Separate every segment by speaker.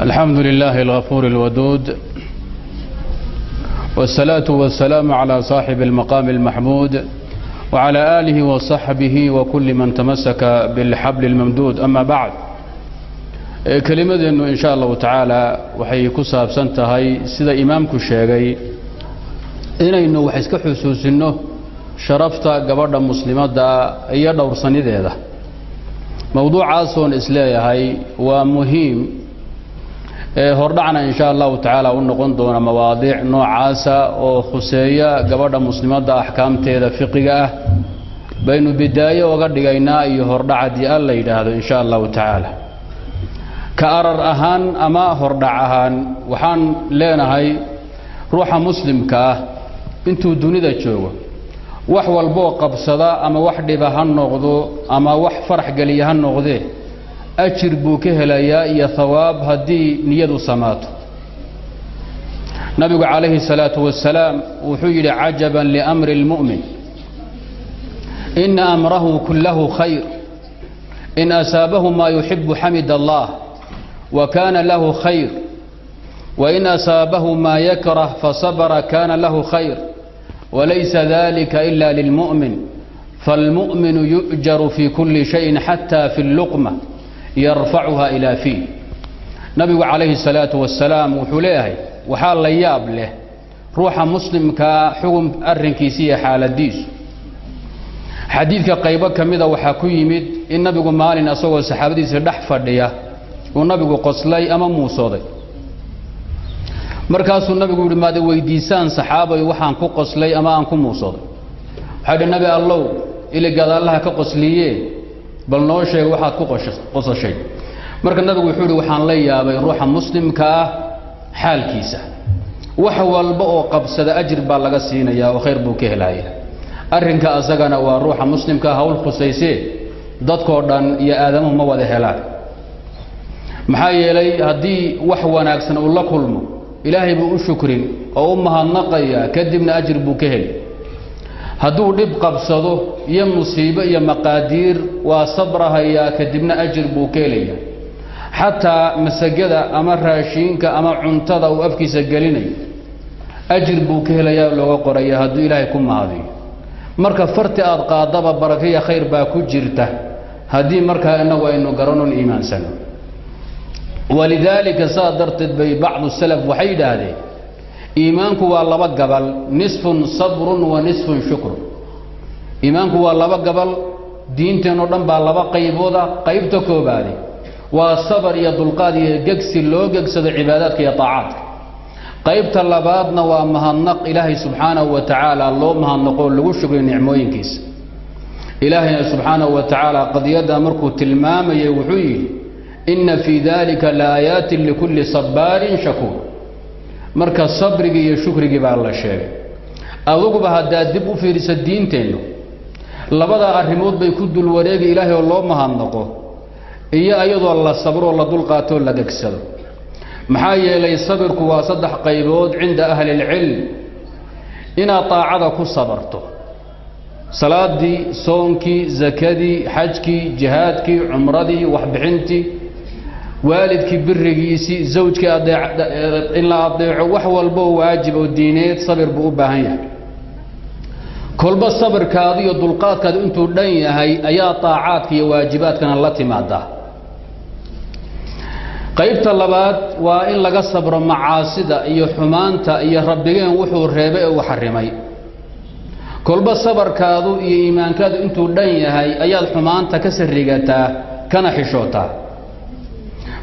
Speaker 1: الحمد لله الغفور الودود والصلاة والسلام على صاحب المقام المحمود وعلى آله وصحبه وكل من تمسك بالحبل الممدود أما بعد kelimadeennu insha allahu tacaala waxay ku saabsan tahay sida imaamku sheegay inaynu wax iska xusuusinno sharafta gabadha muslimadda iyo dhowrsanideeda mowduucaasoon isleeyahay waa muhiim ee hordhacna insha allahu tacaala u noqon doona mawaadiic noocaasa oo khuseeya gabadha muslimadda axkaamteeda fiqiga ah. Baynu bidaayo oga dhigaynaa iyo hordhac haddii al la yidhaahdo insha allahu tacaala. Ka arar ahaan ama hordhac ahaan waxaan leenahay ruuxa muslimka ah intuu dunida joogo wax walboo qabsada ama wax dhiba ha noqdo ama wax farax geliya ha noqdee ajir buu ka helayaa iyo hawaab haddii niyadu samaato nabigu calayhi salaatu wasalaam wuxuu yidhi cajaban liamri اlmu'min ina amrahu kullahu khayr in asaabahu maa yuxibu xamid allah وكان له خير وإن أصابه ما يكره فصبر كان له خير وليس ذلك إلا للمؤمن فالمؤمن يؤجر في كل yarfacuha ilaa fii nabigu calayhi salaau wasalaam wuxuu leeyahay waxaa la yaab leh ruuxa muslimkaa xugum arrinkiisa iyo xaaladiisu. Xadiidka qaybo ka mida waxaa ku yimid in nabigu maalin asagoo saxaabadiisa dhex fadhiya uu nabigu qoslay ama muusooday. Markaasuu nabigu yidhi maada weydiisaan saxaabay waxaan ku qoslay ama aan ku muusooday. Waxaa yidhi nabi allow ili iligadaalaha ka qosliye bal noo sheeg waxaad ku qosashay. Marka nabigu wuxuu ihi waxaan la yaabay ruuxa muslimka ah xaalkiisa. Wax walba oo qabsada ajir baa laga siinayaa oo khayr buu ka helaya arrinka asagana waa ruuxa muslimka hawl khusaysee dadkoo dhan iyo aadamuhu ma wada helaan. Maxaa yeelay haddii wax wanaagsan uu la kulmo ilaahay buu u shukrin oo u mahadnaqaya kadibna ajir buu ka heli hadduu dhib qabsado iyo musiibo iyo maqaadiir waa sabrahayaa kadibna ajir buu ka helaya xataa masagada ama raashiinka ama cuntada uu afkiisa gelinayo ajir buu ka helayaa looga qoraya hadduu ilaahay ku mahadiyo marka farti aad qaadaba barakaya khayr baa ku jirta. Haddii markaa inagu aynu garanon iimaansano. Walidaalika saa darteed bay bacdu salaf waxay yidhaahdeen iimaanku waa laba gabal nisfun sabrun wa nisfun shukrun iimaanku waa laba gabal diinteenoo dhan baa laba qaybooda qaybta koobaade waa sabar iyo dulqaad iyo gegsi loo gegsado cibaadaadka iyo taacaadka. Qaybta labaadna waa mahadnaq ilaahay subxaanahu wa tacaala loo mahadnaqoo lagu shugriyo nicmooyinkiisa. Ilaahayna subxaanahu wa tacaala qadiyadda markuu tilmaamayay wuxuu yidhi inna fii dalika laayaatin likulli sabbaarin shakuur marka sabrigii iyo shukrigii baa la sheegay. Aduguba haddaad dib u fiirisa diinteennu labadaa arrimood bay ku dul wareegi ilaahay oo loo mahadnaqo iyo iyadoo la sabroo la dulqaatoo la gegsado maxaa yeelay sabirku waa saddex qaybood cinda ahli ilcilm. Inaad taacada ku sabarto. Salaadii soonkii sakadii xajkii jihaadkii cumradii waxbixintii waalidkii birigiisii zawjkii in la adeeco wax walboo waajib oo diineed sabir buu u baahan yahay. Kolba sabirkaadu iyo dulqaadkaadu intuu dhan yahay ayaa taacaadka iyo waajibaadkana la timaadaa. Qaybta labaad waa in laga sabro macaasida iyo xumaanta iyo rabbigeen wuxuu reebay oo u xarimay kolba sabarkaadu iyo iimaankaadu intuu dhan yahay ayaad xumaanta ka sarigataa kana xishootaa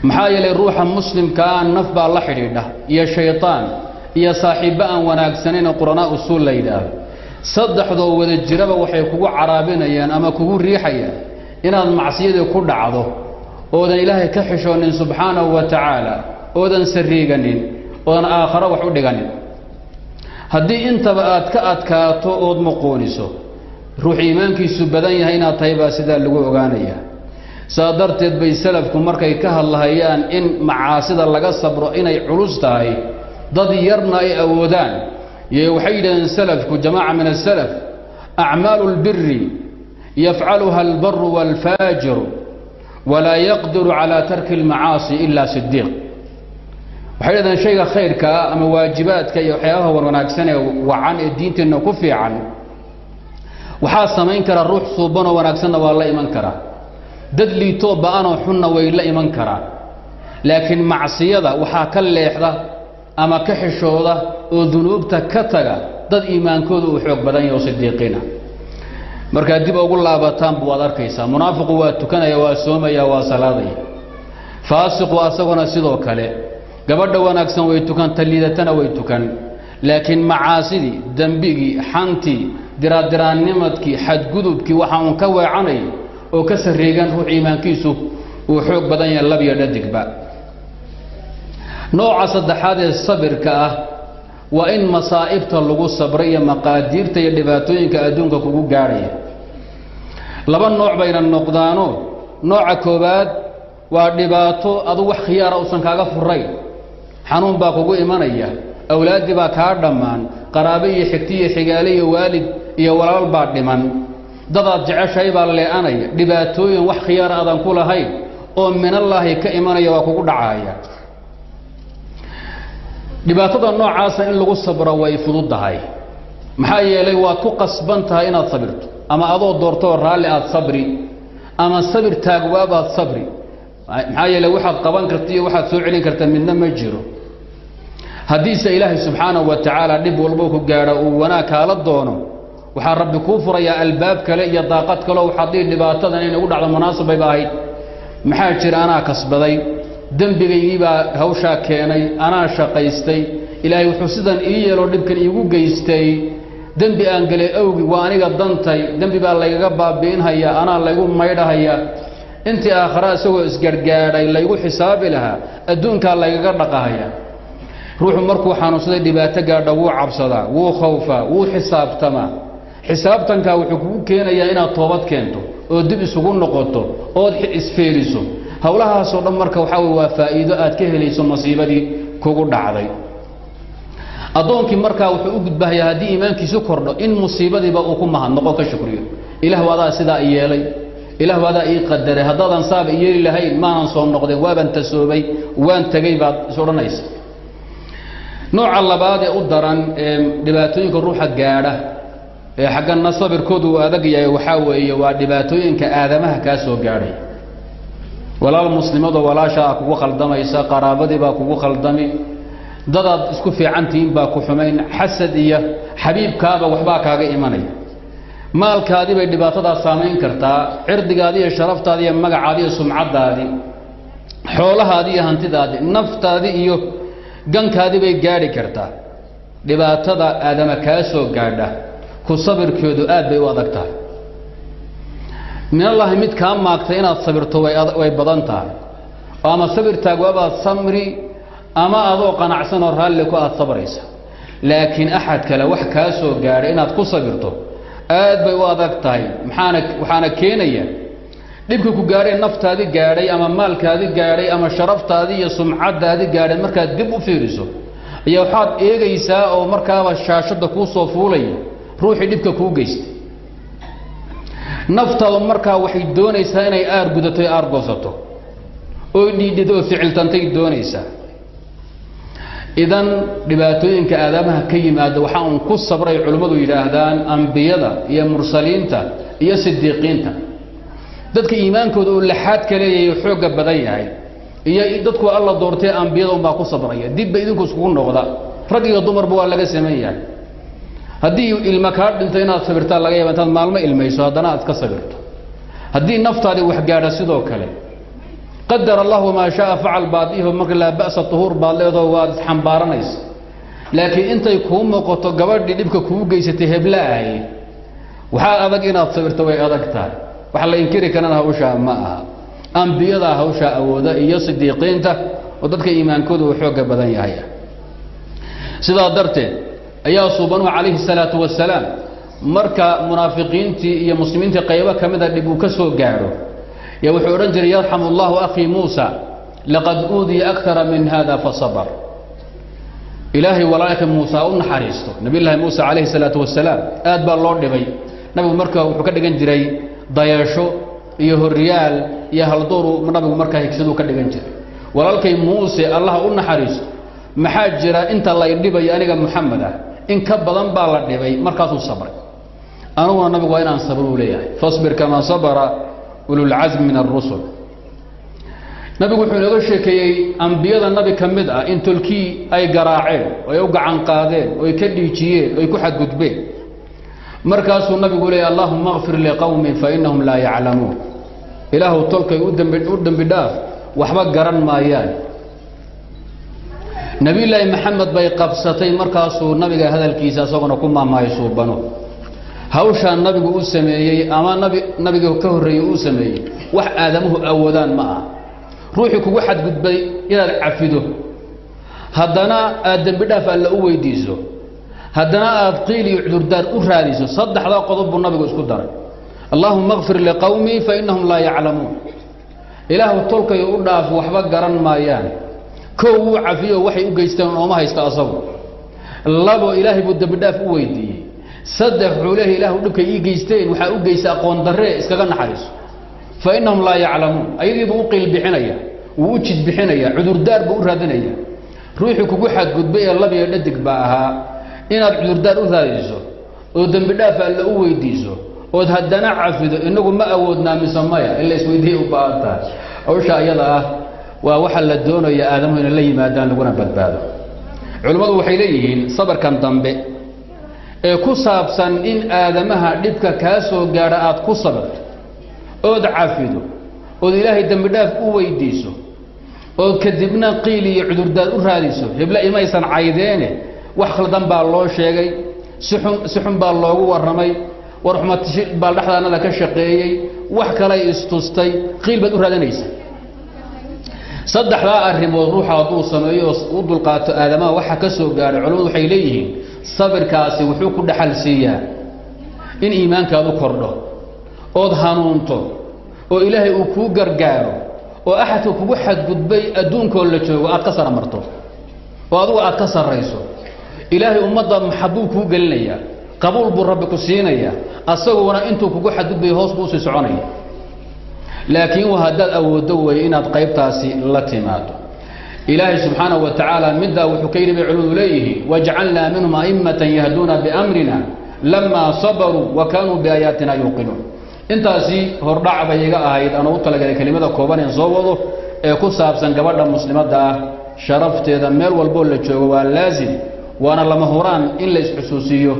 Speaker 1: maxaa yeelay ruuxa muslimkaa naf baa la xidhiidha iyo shaytaan iyo saaxiibbo aan wanaagsanayn qur'anaa usuul la yidhaahdo saddexdoo wada jiraba waxay kugu caraabinayaan ama kugu riixayaan inaad macsiyadii ku dhacdo oodan ilaahay ka xishoonin subxaanahu wa tacaala oodan sariiganin oodan aakharo wax u dhiganin. Haddii intaba aad ka adkaato ood muquuniso ruux iimaankiisu badan yahay inaad tahay baa sidaa lagu ogaanaya saa darteed bay salafku markay ka hadlahayaan in macaasida laga sabro inay culus tahay dad yarna ay awoodaan. Y waxay yidhahdeen salafku jamaaca min asalaf acmaalu lbiri yafcaluha albaru waalfaajiru walaa yaqdiru calaa tarki اlmacaasi ila sidiiq waxay dhahdeen shayga khayrka ah ama waajibaadka iyo waxyaabaha wanwanaagsan ee wacan ee diinteenna ku fiican waxaa samayn kara ruux suubanoo wanaagsanna waa la iman karaa dad liitoo ba'anoo xunna way la iman karaan. Laakiin macsiyada waxaa ka leexda ama ka xishooda oo dunuubta ka taga dad iimaankooda uu xoog badan yaho sidiiqiina markaad dib ugu laabataan bu waad arkaysaa. Munaafiqu waa tukanaya waa soomaya waa salaadaya. Faasiqu asaguna sidoo kale gabadha wanaagsan way tukan taliidatana way tukan. Laakiin macaasidii dembigii xantii diraadiraannimadkii xadgudubkii waxa uun ka weecanay oo ka sarreegan ruux iimaankiisu uu xoog badan yahay labyo dhadigba. Nooca saddexaad ee sabirka ah waa in masaa'ibta lagu sabro iyo maqaadiirta iyo dhibaatooyinka adduunka kugu gaadhaya laba nooc bayna noqdaano. Nooca koowaad waa dhibaato adu wax khiyaara uusan kaaga furayn xanuun baa kugu imanaya awlaaddii baa kaa dhammaan qaraabe iyo xigti iyo xigaale iyo waalid iyo walaal baa dhiman dadaad jeceshahay baa lee'anaya dhibaatooyin wax khiyaara aadan ku lahayn oo minallaahi ka imanaya waa kugu dhacaaya. Dhibaatada noocaasa in lagu sabro way fududdahay maxaa yeelay waad ku qasban tahay inaad sabirto ama adoo doortoo raalli aad sabri ama sabir taagwaabaad sabri. Maxaa yeeley waxaad qaban karta iyo waxaad soo celin karta midna ma jiro. Haddiise ilaahay subxaanahu wa tacaala dhib walbo ku gaadho uu wanaag kaala doono waxaa rabbi kuu furayaa albaab kale iyo daaqad kaleo waxaad dhihi dhibaatadan inay ugu dhacdo munaasabbayba ahayd. Maxaa jira? Anaa kasbaday. Dembigaygii baa hawshaa keenay. Anaa shaqaystay. Ilaahay wuxuu sidan ii yeeloo dhibkan iigu geystay. Dembi aan gelay awgi waa aniga dantay. Dembi baa laygaga baabi'inhayaa anaa laygu maydhahaya intii aakhara isagoo isgargaadhay laygu xisaabi lahaa adduunkaa laygaga dhaqahaya ruuxu markuu xanuunsaday dhibaato gaadha wuu cabsadaa wuu khawfaa wuu xisaabtamaa xisaabtankaa wuxuu kugu keenayaa inaad toobad keento oo dib isugu noqoto ood isfeeriso howlahaasoo dhan marka waxaa wey waa faa'iido aad ka helayso masiibadii kugu dhacday. Addoonkii markaa wuxuu u gudbahayaa haddii iimaankiisu kordho in musiibadiiba uu ku mahadnoqo ka shukriyo ilaahu adaa sidaa i yeelay. Ilaahu adaa ii qadaray. Haddaadan saaba i yeeli lahayn maanan soo noqdeen. Waaban tasoobay waan tegey baad is odhanaysa. Nooca labaad ee u daran ee dhibaatooyinka ruuxa gaadha xaggana sabirkoodu uu adag yahay waxaa weeye waa dhibaatooyinka aadamaha kaa soo gaadhay. Walaal muslimadoo walaashaa kugu khaldamaysa qaraabadii baa kugu khaldami dadaad isku fiicantihiin baa ku xumayn xasad iyo xabiibkaaba waxbaa kaaga imanaya maalkaadii bay dhibaatadaa saamayn kartaa cirdigaadii iyo sharaftaadii iyo magacaadii iyo sumcaddaadii xoolahaadii iyo hantidaadii naftaadii iyo gankaadii bay gaadhi kartaa. Dhibaatada aadama kaa soo gaadha ku sabirkeedu aad bay u adag tahay. Minallaahi mid kaa maagtay inaad sabirto way badan tahay. Oo ama sabir taagwaabaad samri ama adoo qanacsan oo raalli ku aad sabraysa. Laakiin axad kale wax kaa soo gaadhay inaad ku sabirto aad bay u adag tahay. Maxaana waxaana keenaya dhibka ku gaadhay naftaadii gaadhay ama maalkaadii gaadhay ama sharaftaadii iyo sumcaddaadii gaadhay markaad dib u fiiriso ayaa waxaad eegaysaa oo markaaba shaashadda kuu soo fuulaya ruuxii dhibka kuu geystay. Naftaadu markaa waxay doonaysaa inay aar gudato aar goosato. Oy dhiidhido oo ficiltantay doonaysaa. Idan dhibaatooyinka aadaamaha ka yimaada waxaa uun ku sabray culimmadu yidhaahdaan ambiyada iyo mursaliinta iyo sidiiqiinta dadka iimaankooda uu laxaad ka leeyahay xoogga badan yahay iyo dadku alla doortee ambiyada unbaa ku sabraya. Dibba idinku iskugu noqda. Rag iyo dumarba waa laga saman yahay haddii ilma kaa dhinto inaad sabirtaa laga yaaba intaad maalmo ilmayso haddana aad ka sabirto. Haddii naftaadii wax gaadha sidoo kale. Qadar allahu maa shaaa facal baad iho marka laa ba'sa tuhuur baad leedoo waad isxambaaranaysa laakiin intay kuu muuqato gabadhii dhibka kuu geysatay hebla ahay waxaa adag inaad sabirto way adag tahay. Wax la inkiri karana hawshaa ma aha. Ambiyadaa hawshaa awooda iyo sidiiqiinta oo dadka iimaankooda uu xoogga badan yahay. Sidaa darteed ayaa suubanuhu calayhi salaatu wasalaam marka munaafiqiintii iyo muslimiintii qaybo ka mida dhib uu ka soo gaadho yaa wuxuu odhan jiray yarxamu allahu akhii muusa laqad uudiya akara min hada fasabr ilaahay walaalka muusa u naxariisto. Nabiyllaahi muusa calayhi salaatu wasalaam aad baa loo dhibay. Nabigu marka wuxuu ka dhigan jiray dayasho iyo horyaal iyo haldooru nabigu markaa higsaduu ka dhigan jiray. Walaalkay muuse allaha u naxariisto maxaa jira inta lay dhibayo aniga muxamed ah in ka badan baa la dhibay markaasuu sabray. Aniguna nabigu waa inaan sabr uu leeyahay. Fasbir kamaa sabra ululcasmi min arusul nabigu wuxuu inooga sheekeeyey ambiyada nabi ka mid ah in ay garaaceen oo ay u gacan qaadeen oo ay ka dhiijiyeen oo ay ku xadgudbeen. Markaasuu nabigu leeyay allahuma kfir liqowmin fainahum laa yaclamuun. Ilaahu tolkay u dembi dhaaf waxba garan maayaan nabiyulaahi maxamed bay qabsatay markaasuu nabiga hadalkiisa isaguna ku maamaahay suubano hawshaa nabigu u sameeyey ama nabi nabiga ka horreeyey uu sameeyey wax aadamuhu awoodaan ma ah ruuxii kugu xadgudbay inaad cafido. Haddana aad dembi dhaaf alla u weydiiso. Haddana aad qiil iyo cudurdaar u raadiso. Saddexdaa qodob buu nabigu isku daray. Allaahuma kfir liqowmii fainahum laa yaclamuun. Ilaahu tolkay u dhaaf waxba garan maayaan kow wuu cafiyo waxay u geysteen ooma haysta asagu. Labo ilaahay buu dembi dhaaf u weydiiyey. Saddex wuxuu leehay ilaahu dhibkay ii geysteen waxaa u geysta aqoon darree iskaga naxariiso. Fa innahum laa yaclamuun. Ayadiibuu u qiil bixinaya wuu u jid bixinaya cudurdaar buu u raadinaya. Ruuxii kugu xadgudbay ee labiyo dhadig baa ahaa inaad cudurdaar u raadiso oo dembi dhaaf alla u weydiiso ood haddana cafido inagu ma awoodnaa mise maya in la isweydiiya u baahan tahay. Hawsha ayada ah waa waxa la doonaya aadamuhu inay la yimaadaan laguna badbaado. Culimmadu waxay leeyihiin sabarkan dambe ee ku saabsan in aadamaha dhibka kaa soo gaadha aad ku sabirto ood cafido ood ilaahay dembi dhaaf u weydiiso ood kadibna qiil iyo cudurdaad u raadiso heble imaysan caydeene wax khaldan baa loo sheegay sixun si xun baa loogu warramay war xumati baa dhexdaanada ka shaqeeyey wax kalay istustay qiil baad u raadanaysa saddexdaa arrimood ruuxa hadduu sameeyo u dulqaato aadamaha waxa ka soo gaadhay culimmadu waxay leeyihiin sabirkaasi wuxuu ku dhaxal siiyaa in iimaankaadu kordho ood hanuunto oo ilaahay uu kuu gargaaro oo axadka kugu xadgudbay adduunkoo la joogo aad ka sara marto oo adugu aad ka sarrayso. Ilaahay ummadda maxabuu kuu gelinayaa qabuul buu rabbi ku siinayaa asaguna intuu kugu xadgudbay hoos buu u sii soconaya laakiin haddaad awooddo weeye inaad qaybtaasi la timaado. Ilaahay subxaanahu wa tacaala middaa wuxuu ka yidhi bay culimadu leeyihiin wajcalnaa minhum a'immatan yahduuna biamrina lamaa sabaruu wa kaanuu biaayaatina yuuqinuun. Intaasi hordhac bay iga ahayd anuu u talagalay kelimada kooban een soo wado ee ku saabsan gabadha muslimadda ah sharafteeda meel walboo la joogo waa laasim waana lama huraan in la isxusuusiiyo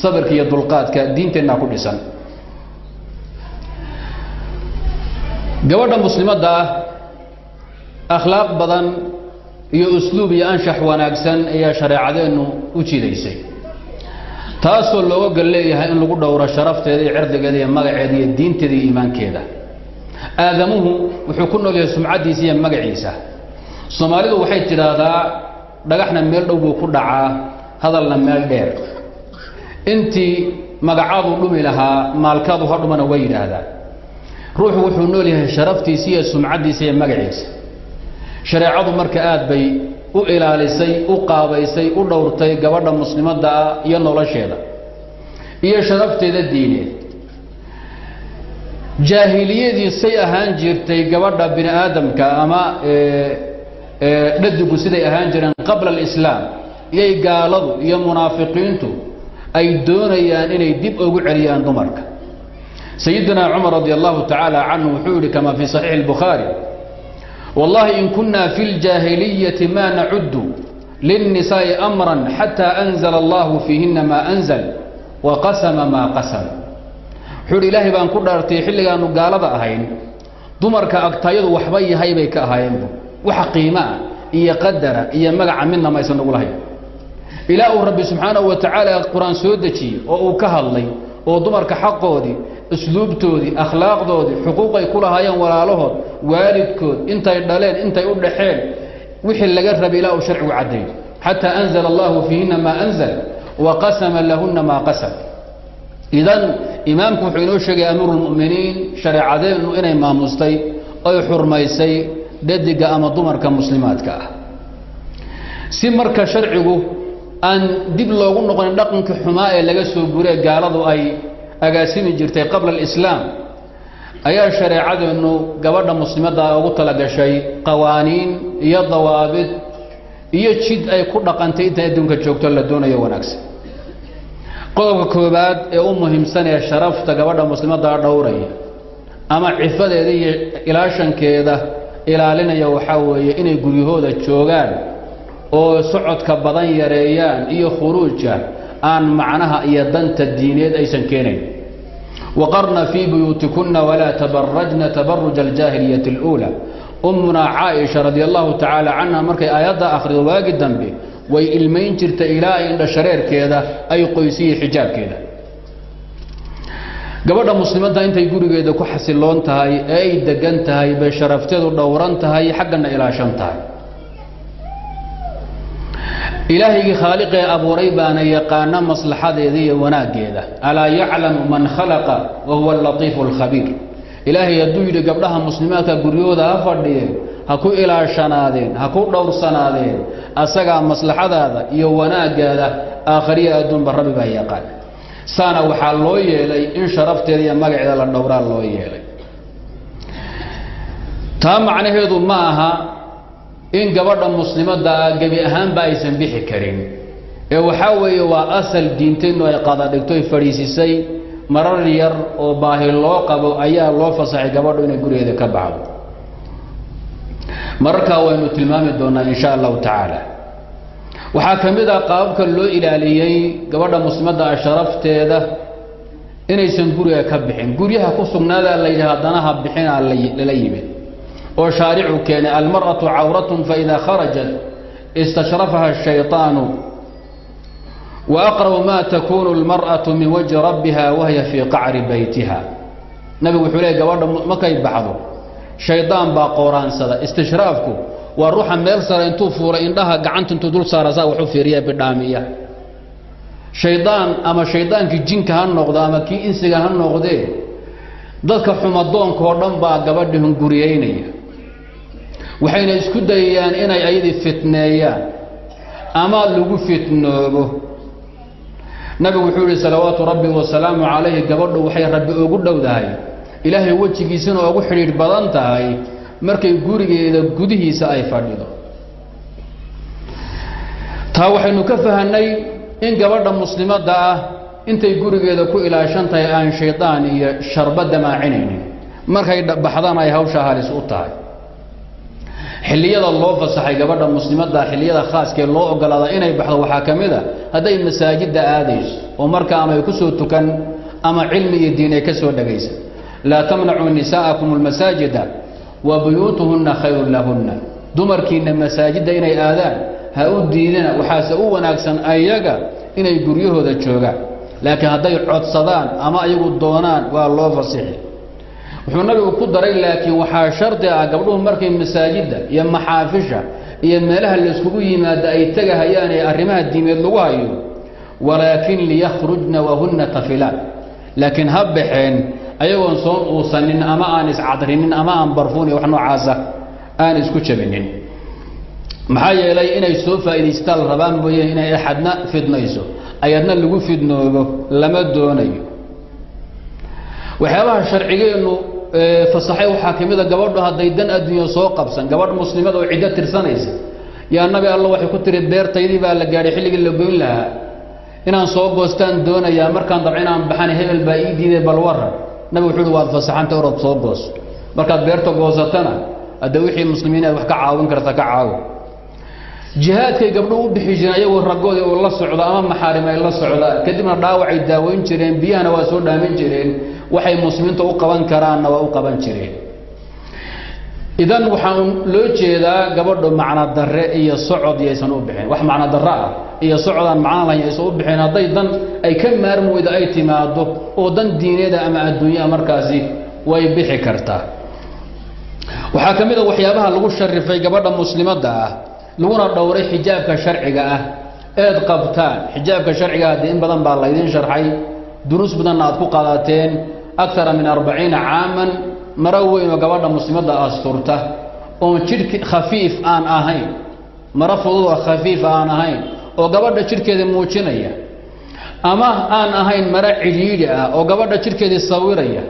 Speaker 1: sabirka iyo dulqaadka diinteennaa ku dhisan gabadha muslimadda ah akhlaaq badan iyo usluub iyo anshax wanaagsan ayaa shareecadeennu u jidaysay taasoo looga gal leeyahay in lagu dhowro sharafteeda iyo cirdigeeda iyo magaceeda iyo diinteeda iyo iimaankeeda. Aadamuhu wuxuu ku nool yahay sumcaddiisa iyo magaciisa. Soomaalidu waxay tidhaahdaa dhagaxna meel dhow buu ku dhacaa hadalna meel dheer. Intii magacaadu dhumi lahaa maalkaadu ha dhumana way yidhaahdaa ruuxu wuxuu nool yahay sharaftiisa iyo sumcaddiisa iyo magaciisa. Shareecadu marka aad bay u ilaalisay u qaabaysay u dhowrtay gabadha muslimadda ah iyo nolosheeda. Iyo sharafteeda diineed jaahiliyadii say ahaan jirtay gabadha bini aadamka ama dhadigu siday ahaan jireen qabla alislaam iyay gaaladu iyo munaafiqiintu ay doonayaan inay dib ugu celiyaan dumarka sayidina cumar radi allahu tacaala canhu wuxuu yihi kama fii saxiixi اlbukhaari wallahi in kuna fi اljaahiliyati ma nacudu lilnisaa'i amra xata anzla allahu fiihina ma anzl waqasama maa qasam. Wuxuu hi ilaahay baan ku dhaartay xilligaanu gaalada ahayn dumarka agtayadu waxba yahay bay ka ahaayeenbu waxa qiimaa iyo qadara iyo magaca midna maysan nagu lahayn ilaa uu rabbi subxaanahu wa tacaala qur'aan soo dejiyey oo uu ka hadlay oo dumarka xaqoodii usluubtoodii akhlaaqdoodii xuquuqay ku lahaayeen walaalahood waalidkood intay dhaleen intay u dhaxeen wixii laga rabay ilaa uu sharcigu cadday xataa anzala allahu fiihina maa anzal wa lahuna maa qasam idan imaamku wuxuu inoo sheegay amiiru lmu'miniin shareecadeennu inay maamustay oy xurmaysay dhadiga ama dumarka muslimaadka ah. Si marka sharcigu aan dib loogu noqonin dhaqankii xumaa ee laga soo guree gaaladu ay agaasimi jirtay qabla alislaam ayaa shareecadeennu gabadha muslimadda ugu talagashay qawaaniin iyo dawaabid iyo jid ay ku dhaqantay inta adduunka joogto la doonayo wanaagsan. Qodobka koobaad ee u muhiimsan ee sharafta gabadha muslimadda dhowraya ama cifadeeda iyo ilaashankeeda ilaalinaya waxaa weeye inay guryahooda joogaan oo socodka badan yareeyaan iyo khuruuja aan macnaha iyo danta diineed aysan keenayn. Waqarna fii buyuutikunna walaa tabarajna tabaruja aljaahiliyati اluula ummunaa caaisha radi allahu tacaala canha markay aayadda akhrido waagi dambe way ilmayn jirta ilaa indha shareerkeeda ay qoysiyi xijaabkeeda. Gabadha muslimadda intay gurigeeda ku xasiloon tahay ee ay degan tahay bay sharafteedu dhowran tahay xaggana ilaashan tahay ilaahaygii khaaliqee abuuray baana yaqaana maslaxadeeda iyo wanaaggeeda. Alaa yaclamu man khalaqa wa huwa alatiifu alkhabiir ilaahay hadduu yidhi gabdhaha muslimaadka guryahooda ha fadhiyeen ha ku ilaashanaadeen ha ku dhowrsanaadeen asagaa maslaxadaada iyo wanaaggaada aakhariya adduunba rabbi baa yaqaan. Saana waxaa loo yeelay in sharafteeda iyo magaceeda la dhowraa loo yeelay. Taa macnaheedu ma aha in gabadha muslimadda ah gebi ahaanba aysan bixi karin ee waxaa weeye waa asal diinteennu ay qadadhigtoy fadhiisisay marar yar oo baahi loo qabo ayaa loo fasaxay gabadhu inay gurigeeda ka baxdo mararkaa waynu tilmaami doonaa in sha allahu tacaala waxaa ka mid ah qaababka loo ilaaliyey gabadha muslimadda ah sharafteeda inaysan guriga ka bixin guryaha ku sugnaadaa la yidhi haddana ha bixinaa lala yimid oo shaaricu keenay almar'atu cawratun faida kharajat istashrafaha shayطaanu wa aqrabu ma takunu اlmar'atu min wajhi rabbiha wahiya fii qacri baytiha nabigu wuxuu leey gabadha markay baxdo. Shaydaan baa qooraansada. Istishraafku waa ruuxa meel sare intuu fuulay indhaha gacanta intuu dul saara saa waxu fiiriya bidhaamiya. Shaydaan ama shaydaankii jinka ha noqdo ama kii insiga ha noqdee dadka xumadoonka oo dhan baa gabadhi hunguriyeynaya waxayna isku dayayaan inay ayadii fitneeyaan ama lagu fitnoobo. Nabigu wuxuu yihi salawaatu rabbi wasalaamu calayhi. Gabadhu waxay rabbi ugu dhowdahay ilaahay wejigiisana ugu xidhiidh badan tahay markay gurigeeda gudihiisa ay fadhido. Taa waxaynu ka fahanay in gabadha muslimadda ah intay gurigeeda ku ilaashan tahay aan shaydaan iyo sharba damaacinaynin markay baxdaan ay hawshaa halis u tahay xilliyada loo fasaxay gabadha muslimadda xilliyada khaaskee loo ogolaada inay baxdo waxaa ka mid a hadday masaajidda aadayso oo marka ama ay ku soo tukan ama cilmi iyo diin ay ka soo dhagaysa laa tamnacuu nisaa'akum almasaajida wa buyuutuhunna khayrun lahunna. Dumarkiinna masaajidda inay aadaan ha u diidina waxaase u wanaagsan ayaga inay guryahooda joogaan. Laakiin hadday codsadaan ama ayagu doonaan waa loo fasixi wuxuu nabigu ku daray laakiin waxaa shardi ah gabdhuhu markay masaajidda iyo maxaafisha iyo meelaha layskugu yimaada ay tegahayaan ee arrimaha diimeed lagu hayo walaakin liyakhrujna wahunna tafilaan laakiin ha baxeen ayagoon soon uusanin ama aan iscadrinin ama aan barfuun iyo wax noocaasa aan isku jabinin. Maxaa yeelay inay soo faa'idaystaan rabaan mooye inay axadna fidnayso ayadna lagu fidnoobo lama doonayo waxyaabaha sharcigeennu fasaxay waxaa ka mida gabadhu hadday dan adduunya soo qabsan gabadh muslimada oo ciddo tirsanaysa. Yaa nabi alla waxay ku tiri beertaydii baa la gaadhay xilligii la goyn lahaa. Inaan soo goostaan doonayaa markaan dabca inaan baxana hebel baa ii diiday bal waran nabi wuxuu uhi waad fasaxanta orod soo goos. Markaad beerta goosatana hadde wixii muslimiin aad wax ka caawin karta ka caawo. Jihaadkay gabdhuhu u bixi jireen ayagoo raggoodii uu la socdo ama maxaarim ay la socdaan kadibna dhaawacay daaweyn jireen biyahana waa soo dhaamin jireen waxay muslimiinta u qaban karaanna waa u qaban jireen. Idan waxaan loo jeedaa gabadhu macno darre iyo socod yaysan u bixin. Wax macno darre ah. Iyo socodaan macno lahayn yaysan u bixin. Hadday dan ay ka maarmi weydo ay timaado oo dan diineeda ama adduunyaha markaasi way bixi kartaa waxaa ka mid a waxyaabaha lagu sharifay gabadha muslimadda ah laguna dhowray xijaabka sharciga ah. Eed qabtaan. Xijaabka sharciga ah in badan baa laydin sharxay. Duruus badanna aad ku qaadateen akara min arbaciina caaman maro weyn oo gabadha muslimadda asturta oon jidhki khafiif aan ahayn maro fudud oo khafiif aan ahayn oo gabadha jidhkeeda muujinaya ama aan ahayn maro cidhiidhi ah oo gabadha jidhkeedii sawiraya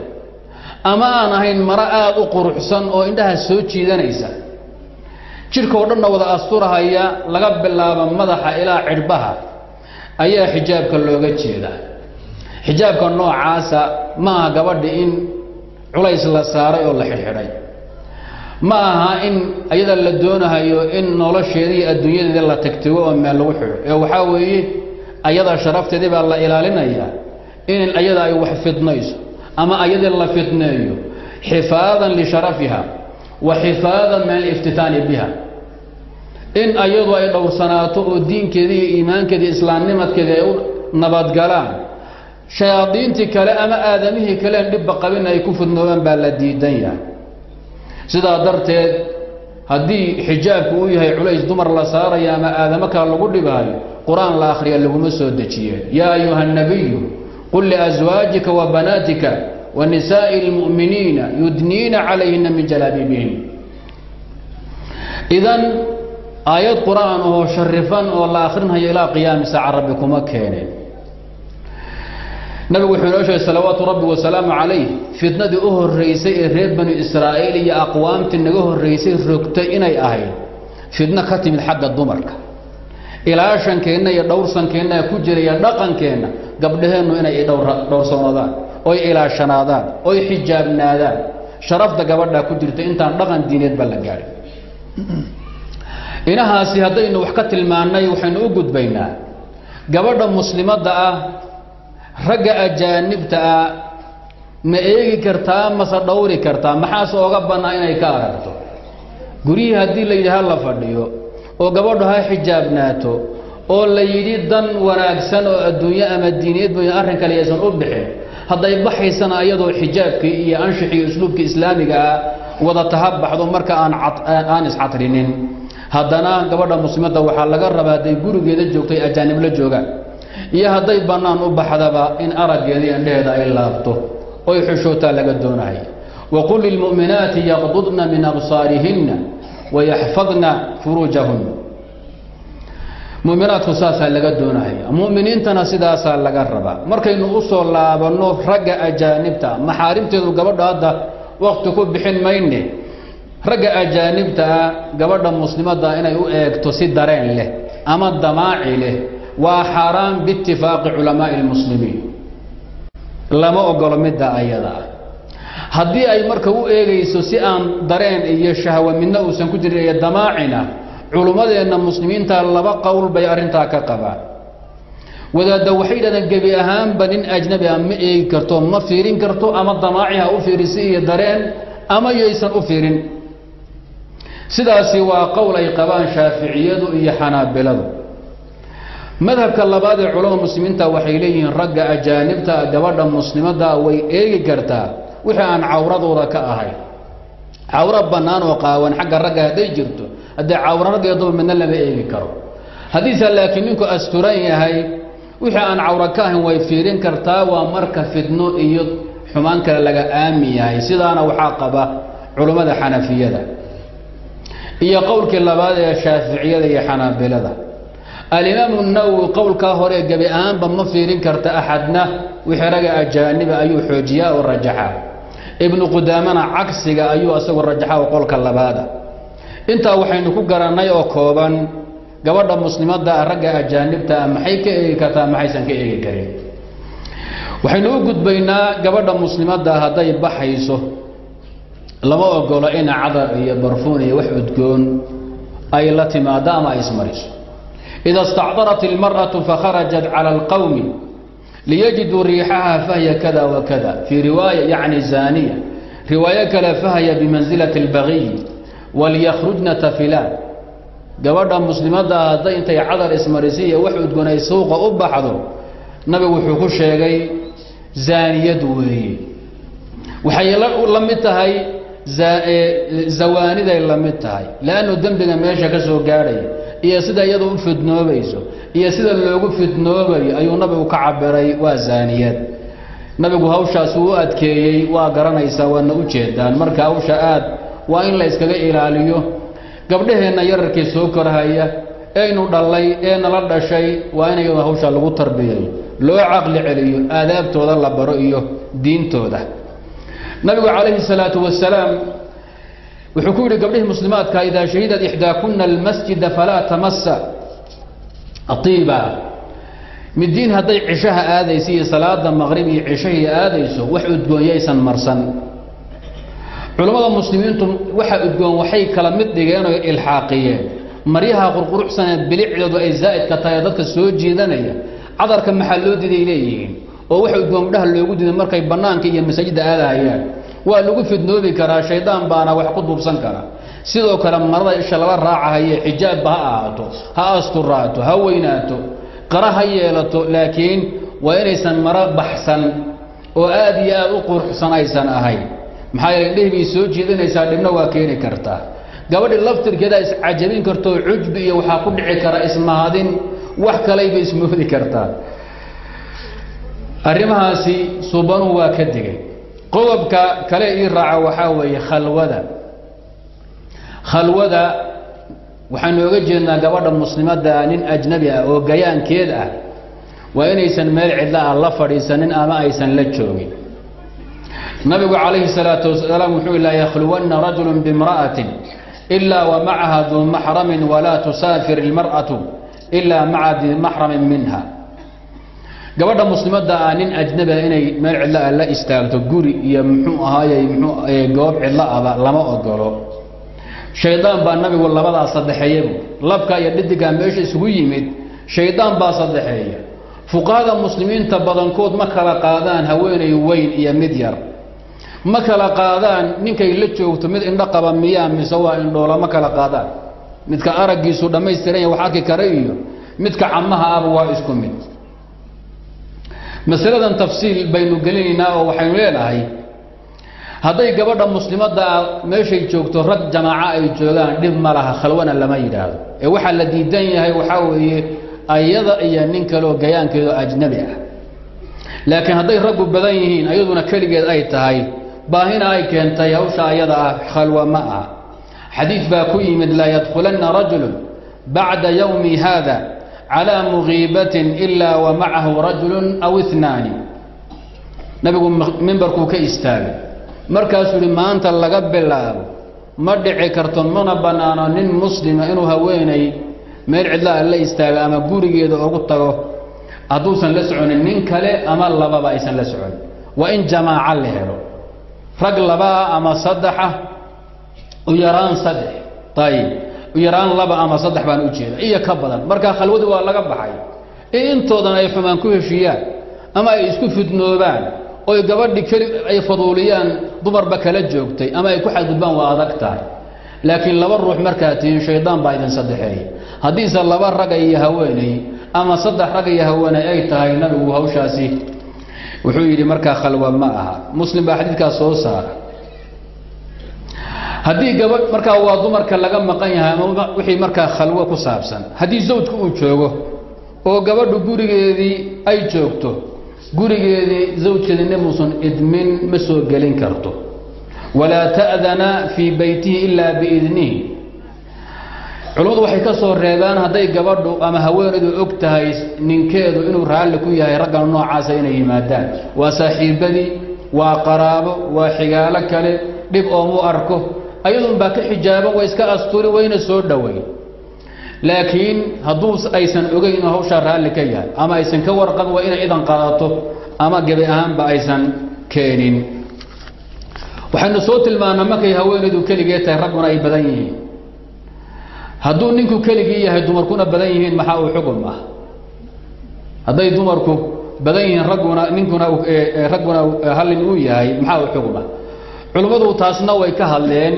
Speaker 1: ama aan ahayn maro aada u quruxsan oo indhaha soo jiidanaysa jidhkao dhanna wada asturahaya laga bilaabo madaxa ilaa cidhbaha ayaa xijaabka looga jeedaa xijaabka noocaasa ma aha gabadhi in culays la saaray oo la xidhxidhay. Ma aha in ayada la doonahayo in nolosheeda iyo adduunyadeeda la tagtigo oo meel lagu xidho. Ee waxaa weeye ayada sharafteedii baa la ilaalinayaa in ayada ay wax fidnayso ama ayadii la fidneeyo. Xifaadan lisharafiha wa xifaadan min aliftitaani biha. In ayadu ay dhowrsanaato oo diinkeeda iyo iimaankeeda islaamnimadkeeda ay u nabadgalaan shayaadiintii kale ama aadamihii kaleen dhibba qabin ay ku fidnoobaan baa la diidan yahay. Sidaa darteed haddii xijaabku uu yahay culays dumar la saaraya ama aadamo kale lagu dhibaayo qur'aan la akhriya laguma soo dejiye yaa ayuha nabiyu qul liaswaajika wa banaatika wa nisaa'i lmu'miniina yudniina calayhina min jalaabibihin idan aayad qur'aan oo sharifan oo la akhrinhayo ilaa qiyaami saaca rabbi kuma keeneen nabigu wuxuu inoo sheegay salawaatu rabbi wasalaamu calayh. Fitnadii u horraysay ee reer banu israa'iil iyo aqwaamtii naga horraysay rogtay inay ahayd. Fitno ka timid xagga dumarka. Ilaashankeenna iyo dhowrsankeenna ku jiraya dhaqankeenna gabdhaheennu inay dhowrsoonaadaan oy ilaashanaadaan oy xijaabnaadaan. Sharafta gabadhaa ku jirta intaan dhaqan diineed ba la gaadhin inahaasi haddaynu wax ka tilmaannay waxaynu u gudbaynaa. Gabadha muslimadda ah ragga ajaanibta ah ma eegi kartaa mase dhowri kartaa maxaase ooga bannaa inay ka aragto? Guryihii haddii la yidhi ha la fadhiyo oo gabadhu ha xijaabnaato oo la yidhi dan wanaagsan oo adduunyo ama diineed mooy arrin kale aysan u bixin. Hadday baxaysana iyadoo xijaabkii iyo anshixii iyo usluubkii islaamiga ah wada tahabaxdo marka aan aan iscatrinin haddana gabadha muslimadda waxaa laga rabaa hadday gurigeeda joogto ay ajaanib la joogaan iyo hadday bannaan u baxdaba in araggeeda indheheeda ay laabto oy xushootaa laga doonahay. Waqul lilmu'minaati yaqdudna min absaarihinna wayaxfadna furuujahunna muminaadku saasaa laga doonahaya muminiintana sidaasaa laga rabaa. Markaynu u soo laabanno ragga ajaanibta maxaarimteedu gabadha hadda wakti ku bixin mayne. Ragga ajaanibta ah gabadha muslimadda inay u eegto si dareen leh ama damaaci leh waa xaaraan biitifaaqi culamaa'i lmuslimiin lama ogolo midda ayada ah. Haddii ay marka u eegayso si aan dareen iyo shahwa midna uusan ku jirin iyo damaacina culummadeenna muslimiinta laba qowl bay arrintaa ka qabaan. Wadaadda waxay yidhahdeen gebi ahaanba nin ajnabi ah ma eegi karto ma fiirin karto ama damaaci ha u fiirisi iyo dareen ama yaysan u fiirin. Sidaasi waa qowl ay qabaan shaaficiyadu iyo xanaabiladu madhabka labaad ee culamada muslimiinta waxay leeyihiin ragga ajaanibta gabadha muslimadda way eegi kartaa wixii aan cawradooda ka ahayn cawro bannaan oo qaawan xagga ragga hadday jirto haddee cawro dumar midna lama eegi karo. Haddiise laakiin ninku asturan yahay wixii aan cawro ka ahayn way fiirin kartaa waa marka fidno iyo xumaan kale laga aamin yahay. Sidaana waxaa qaba culummada xanafiyada. Iyo qowlkii labaad ee shaaficiyada iyo xanaabilada alimaamu nawowi qowlkaa hore gebi ahaanba ma fiirin karta axadna wixii raga ajaaniba ayuu xoojiyaa oo rajaxaa ibnu qudaamana cagsiga ayuu isagu rajaxaa oo qolka labaada intaa waxaynu ku garannay oo kooban gabadha muslimadda ah ragga ajaanibta maxay ka eegi kartaa? Maxaysan ka eegi karin waxaynu u gudbaynaa gabadha muslimadda hadday baxayso lama ogolo in cadar iyo barfuun iyo wax udgoon ay la timaado ama ay ismariso ida istacdarat ilmar'atu fakharajat cala alqowmi liyajiduu riixaha fahya kada wakada fii riwaaya yacni zaaniya riwaayo kale fahya bimansilati اlbagiy waliyakhrujna tafilaan gabadha muslimadda hadday intay cadar ismarisi iyo wax udgoon ay suuqa u baxdo nabigu wuxuu ku sheegay zaaniyad weeye waxay la mid tahay zawaaniday la mid tahay leannu dembiga meesha ka soo gaadhaya iyo sida iyadu u fidnoobayso iyo sida loogu fidnoobayo ayuu nabigu ka cabiray waa zaaniyad. Nabigu hawshaas uu u adkeeyey waa garanaysaa waadna u jeedaan. Marka hawsha aad waa in la yskaga ilaaliyo. Gabdhaheenna yararkii soo korhaya eynu dhallay ee nala dhashay waa in iyadu hawshaa lagu tarbiyayo loo caqli celiyo aadaabtooda la baro iyo diintooda. Nabigu calayhi salaatu wasalaam wuxuu ku yidhi gabdhihii muslimaadka idaa shahidat ixdaakuna almasjida falaa tamasa aiiba midiin hadday cishaha aadayso iyo salaada maqrib iyo cishahii aadayso wax udgoon yaysan marsan. Culammada muslimiintu waxa udgoon waxay kala mid dhigeen oo ilxaaqiyeen. Maryaha qurquruxsanee bilicdoodu ay zaa'idka tahay dadka soo jiidanaya cadarka maxaa loo diiday leeyihiin? Oo waxa udgoon gabdhaha loogu diiday markay bannaanka iyo masaajidda aadahayaan waa lagu fidnoobi karaa shaydaan baana wax ku duubsan kara. Sidoo kale marada isha lala raacahaye xijaabba ha ahaato ha asturaato ha weynaato qara ha yeelato laakiin waa inaysan maro baxsan oo aad iyo aad u quruxsan aysan ahayn maxaa yeele dhih bay soo jiidanaysaa dhibna waa keeni kartaa. Gabadhi laftirkeeda iscajabin kartoo cujbi iyo waxaa ku dhici kara ismahadin wax kalayba ismoodi kartaa. Arrimahaasi subanuhu waa ka digay qodobka kale ii raaca waxaa weeye khalwada. Khalwada waxaanu oga jeednaa gabadha muslimadda nin ajnabi ah oo gayaankeed ah waa inaysan meel cidla ah la fadhiisanin ama aysan la joogin. Nabigu calayhi salaatu wasalaam wuxuu laa yakhluwanna rajulu bimra'atin ilaa wa macaha duu maxramin walaa tusaafir ilmar'atu ilaa maca dii maxramin minha gabadha muslimadda ah nin ajnabiga inay meel cidla ah la istaagto guri iyo muxuu ahaayey mxuu goob cidla aba lama ogolo shaydaan baa nabigu labadaa saddexeeyabu labka iyo dhidigaa meesha isugu yimid shaydaan baa saddexeeya. Fuqahada muslimiinta badankood ma kala qaadaan haweenay weyn iyo mid yar. Ma kala qaadaan ninkay la joogto mid indho qaba miyaa mise waa indhoola ma kala qaadaan. Midka araggiisu dhammaystiran ya wax arki kara iyo midka camaha aba waa isku mid masaladan tafsiil baynu gelinaynaa oo waxaynu leenahay hadday gabadha muslimadda ah meeshay joogto rag jamaaco ay joogaan dhib ma laha khalwana lama yidhaahdo. Ee waxaa la diidan yahay waxaa weeye ayada iyo nin kaleoo gayaankeedo ajnabi ah. Laakiin hadday raggu badan yihiin ayaduna keligeed ay tahay baahina ay keentay hawsha ayada ah khalwa ma aha. Xadiid baa ku yimid laa yadkulanna rajulu bacda yowmi haada calaa mugiibatin ilaa wa macahu rajulun aw inaani nabigu mimbarkuu ka istaagay markaasuu yihi maanta laga bilaabo ma dhici karto mana bannaano nin muslima inuu haweenay meel cidlaa la istaago ama gurigeeda ugu tago hadduusan la soconin nin kale ama lababa aysan la soconin waa in jamaaco la helo rag labaa ama saddexa u yaraan saddex ayib u yaraan laba ama saddex baan ujeeda iyo ka badan. Markaa khalwadi waa laga baxay. In intoodan ay xumaan ku heshiiyaan ama ay isku fidnoobaan oy gabadhi keli ay faduuliyaan dumarba kala joogtay ama ay ku xadgudbaan waa adag tahay. Laakiin laba ruux markaa tihiin shaydaan baa idin saddexeeya haddiise laba raga iyo haweeney ama saddex rag iyo haweeney ay tahay nabigu hawshaasi wuxuu yidhi markaa khalwa ma aha. Muslim baa xadiidkaas soo saara haddii gabadh markaa waa dumarka laga maqan yahay ama wixii markaa khalwo ku saabsan. Haddii zawjku uu joogo oo gabadhu gurigeedii ay joogto gurigeedii zawjkeedii nimuusan idmin ma soo gelin karto. Walaa ta'dana fii beytihi ilaa biidnihi. Culimmadu waxay ka soo reebaan hadday gabadhu ama haweenaydu og tahay ninkeedu inuu raalli ku yahay raggan noocaasa inay yimaadaan. Waa saaxiibadii waa qaraabo waa xigaalo kale dhib oomuu arko ayadun baa ka xijaaban way iska asturi wayna soo dhoweyn laakiin hadduu aysan ogeyn inuu hawshaa raalli ka yahay ama aysan ka warqabin waa inay idan qaadato ama gebi ahaanba aysan keenin. Waxaynu soo tilmaanaa markay haweenaydu keligee tahay ragguna ay badan yihiin. Hadduu ninku keligii yahay dumarkuna badan yihiin maxaa uu xugum ah? Hadday dumarku badan yihiin ragguna ninkuna ragguna hallin uu yahay maxaa uu xugum ah? Culummadu taasna way ka hadleen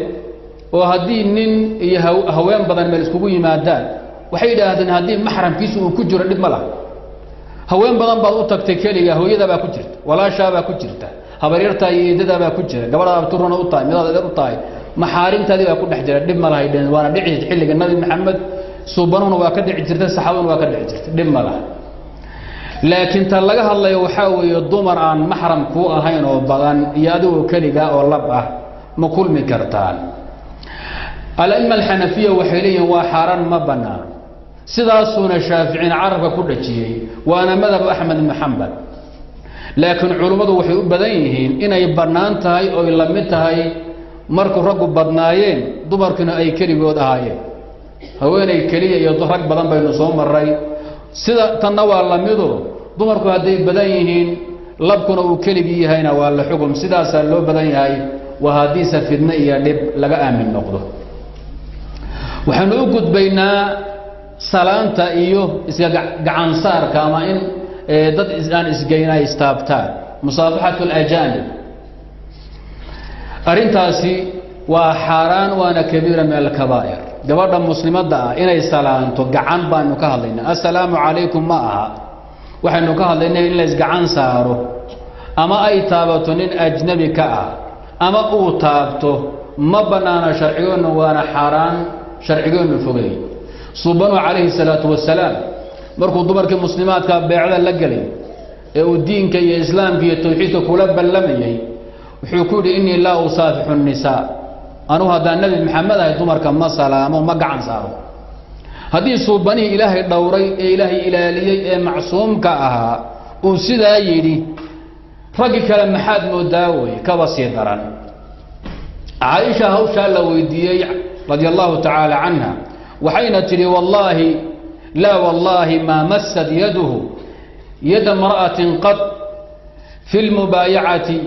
Speaker 1: oo haddii nin iyo haween badan meel iskugu yimaadaan waxay yidhaahdeen haddii maxramkiisu uu ku jiro dhib ma laha. Haween badan baad u tagtay keliga hooyadaabaa ku jirta walaashaabaa ku jirta habaryartaa iyo eedadaabaa ku jira gabadhaad abturana u tahay midaad eer u tahay maxaarimtaadii baa ku dhex jira dhib ma dheen waana dhici xilliga nabi maxamed suubanuhuna waa ka dhici jirta saxaabaduna waa ka dhici jirta dhib ma laha. Laakiin ta laga hadlayo waxaa weeye dumar aan maxram kuu ahayn oo badan iyo adigoo keligaa oo lab ah ma kulmi kartaan ala'ima alxanafiya waxay leeyihiin waa xaaraan ma bannaan. Sidaasuuna shaaficin carabka ku dhajiyey waana madhab axmed xambal laakiin culummadu waxay u badan yihiin inay bannaan tahay oy la mid tahay markuu raggu badnaayeen dumarkuna ay keligood ahaayeen. Haweenay keliya iyo rag badan baynu soo maray sida tanna waa lamidu dumarku hadday badan yihiin labkuna uu keligii yahayna waa la xugum sidaasaa loo badan yahay waa haddiise fidno iyo dhib laga aamin noqdo waxaynu u gudbaynaa salaanta iyo iska gacansaarka ama in dad aan isgeyna istaabtaan musaafaxatu alajaanib arrintaasi waa xaaraan waana kabiira min alkabaa'ir gabadha muslimadda ah inay salaanto gacan baanu ka hadlaynaa. Assalaamu calaykum ma aha. Waxaynu ka hadlaynaa in la saaro ama ay taabato nin ajnabi ka ah ama uu taabto ma bannaana sharcigeennu waana xaaraan sharcigeennu fogey suubanu calayhi salaatu wasalaam markuu dumarkii muslimaadka beecda la gelay ee uu diinka iyo islaamka iyo tawxiidka kula ballamayey wuxuu ku yidhi innii laa usaafixu nisaa. Anugu haddaan nebi maxamed ahay dumarka ma salaamo ma gacan saaro. Haddii suubanihii ilaahay dhowray ee ilaahay ilaaliyey ee macsuumka ahaa uu sidaa yidhi raggi kale maxaad moodaa wey kaba sii daran. Caaisha hawshaa la weydiiyey radia allahu tacaala canha waxayna tidhi wallaahi laa wallaahi maa massad yaduhu yada mra'atin qad fi lmubaayacati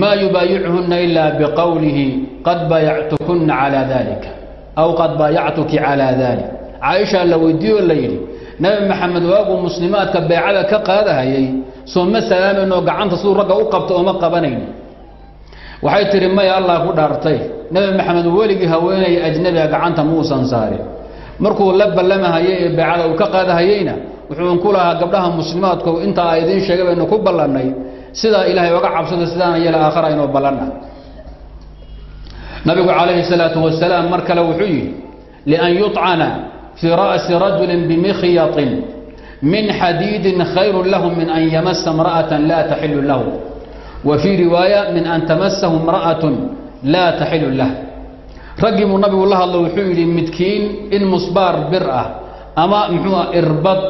Speaker 1: maa yubaayichunna ilaa biqowlihi qad baayactukuna calaa dalika aw qad baayactuki calaa dalik caaishaa la weydiiye oo la yidhi nabi maxamed waaguu muslimaadka beecada ka qaadahayay soo ma salaamayno gacanta siduu ragga u qabto ooma qabanayni waxay tihi maya allah ku dhaartay. Nebi maxamed weligii haweenay ajnabiga gacanta muusan saarin. Markuu la ballamahayay ee beecada uu ka qaadahayeyna wuxuun ku lahaa gabdhaha muslimaadku intaa a idiin sheegay baynu ku ballannay. Sidaa ilaahay oga cabsada sidaana yela aakhara inuu ballanna nabigu calayhi salaatu wasalaam mar kale wuxuu yidhi lian yuطcana fii ra'si rajulin bimikyaطin min xadiidin khayru lahu min an yamasa imra'atan laa taxilu lahu wa fii riwaaya min an tamasahu imra'atun laa taxilu lah. Raggii buu nabigu la hadlo wuxuu yidhi midkiin in musbaar bir ah ama muxuua irbad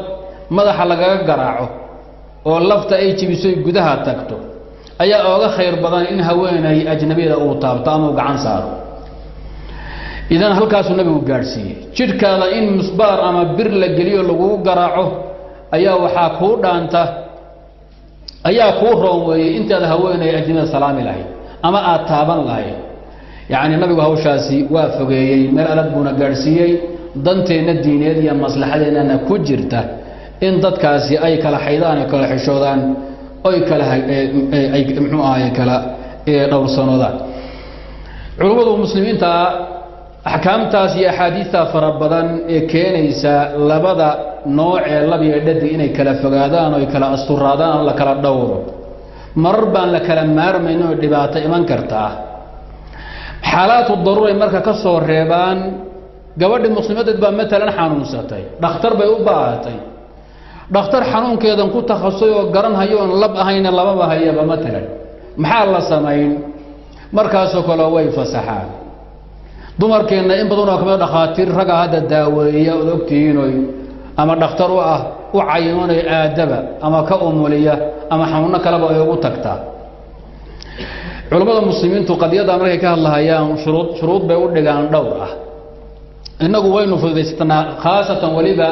Speaker 1: madaxa lagaga garaaco oo lafta ay jibiso gudaha tagto ayaa ooga khayr badan in haweenay ajnabiyada uu taabto ama uu gacan saaro. Idan halkaasuu nabigu gaadhsiiyey. Jidhkaada in musbaar ama bir la geliyo lagugu garaaco ayaa waxaa kuu dhaanta ayaa kuu roon weeyey intaad haweenay ajnabiyada salaami lahayd ama aad taaban lahayd. Yacni nabigu hawshaasi waa fogeeyey meel adag buuna gaadhsiiyey danteenna diineed iyo maslaxadeennana ku jirta in dadkaasi ay kala xaydaan ay kala xishoodaan oy kala ay muxuu ahaye kala dhowrsanoodaan culummadu muslimiinta axkaamtaas iyo axaadiidta fara badan ee keenaysa labada nooc ee labiyo dhadig inay kala fogaadaan oo ay kala asturaadaan oo la kala dhowro. Marar baan la kala maarmayn oo dhibaato iman kartaa xaalaatu daruuray marka ka soo reebaan gabadhii muslimadeed baa matalan xanuunsatay dhakhtar bay u baahatay dhakhtar xanuunkeedan ku takhasusay oo garanhayo oon lab ahayna lababa hayaba matalan. Maxaa la samayn? Markaasoo kale way fasaxaan dumarkeenna in badan oo ka mid dhakhaatiir ragga hadda daaweeya ood ogtihiinoy ama dhakhtar u ah u cayimanayo aadaba ama ka umuliya ama xanuunno kaleba ay ugu tagtaa. Culammada muslimiintu qadiyadda markay ka hadlahayaan shuruud shuruud bay u dhigaan dhowr ah. Innagu waynu fududaysanaa khaasatan weliba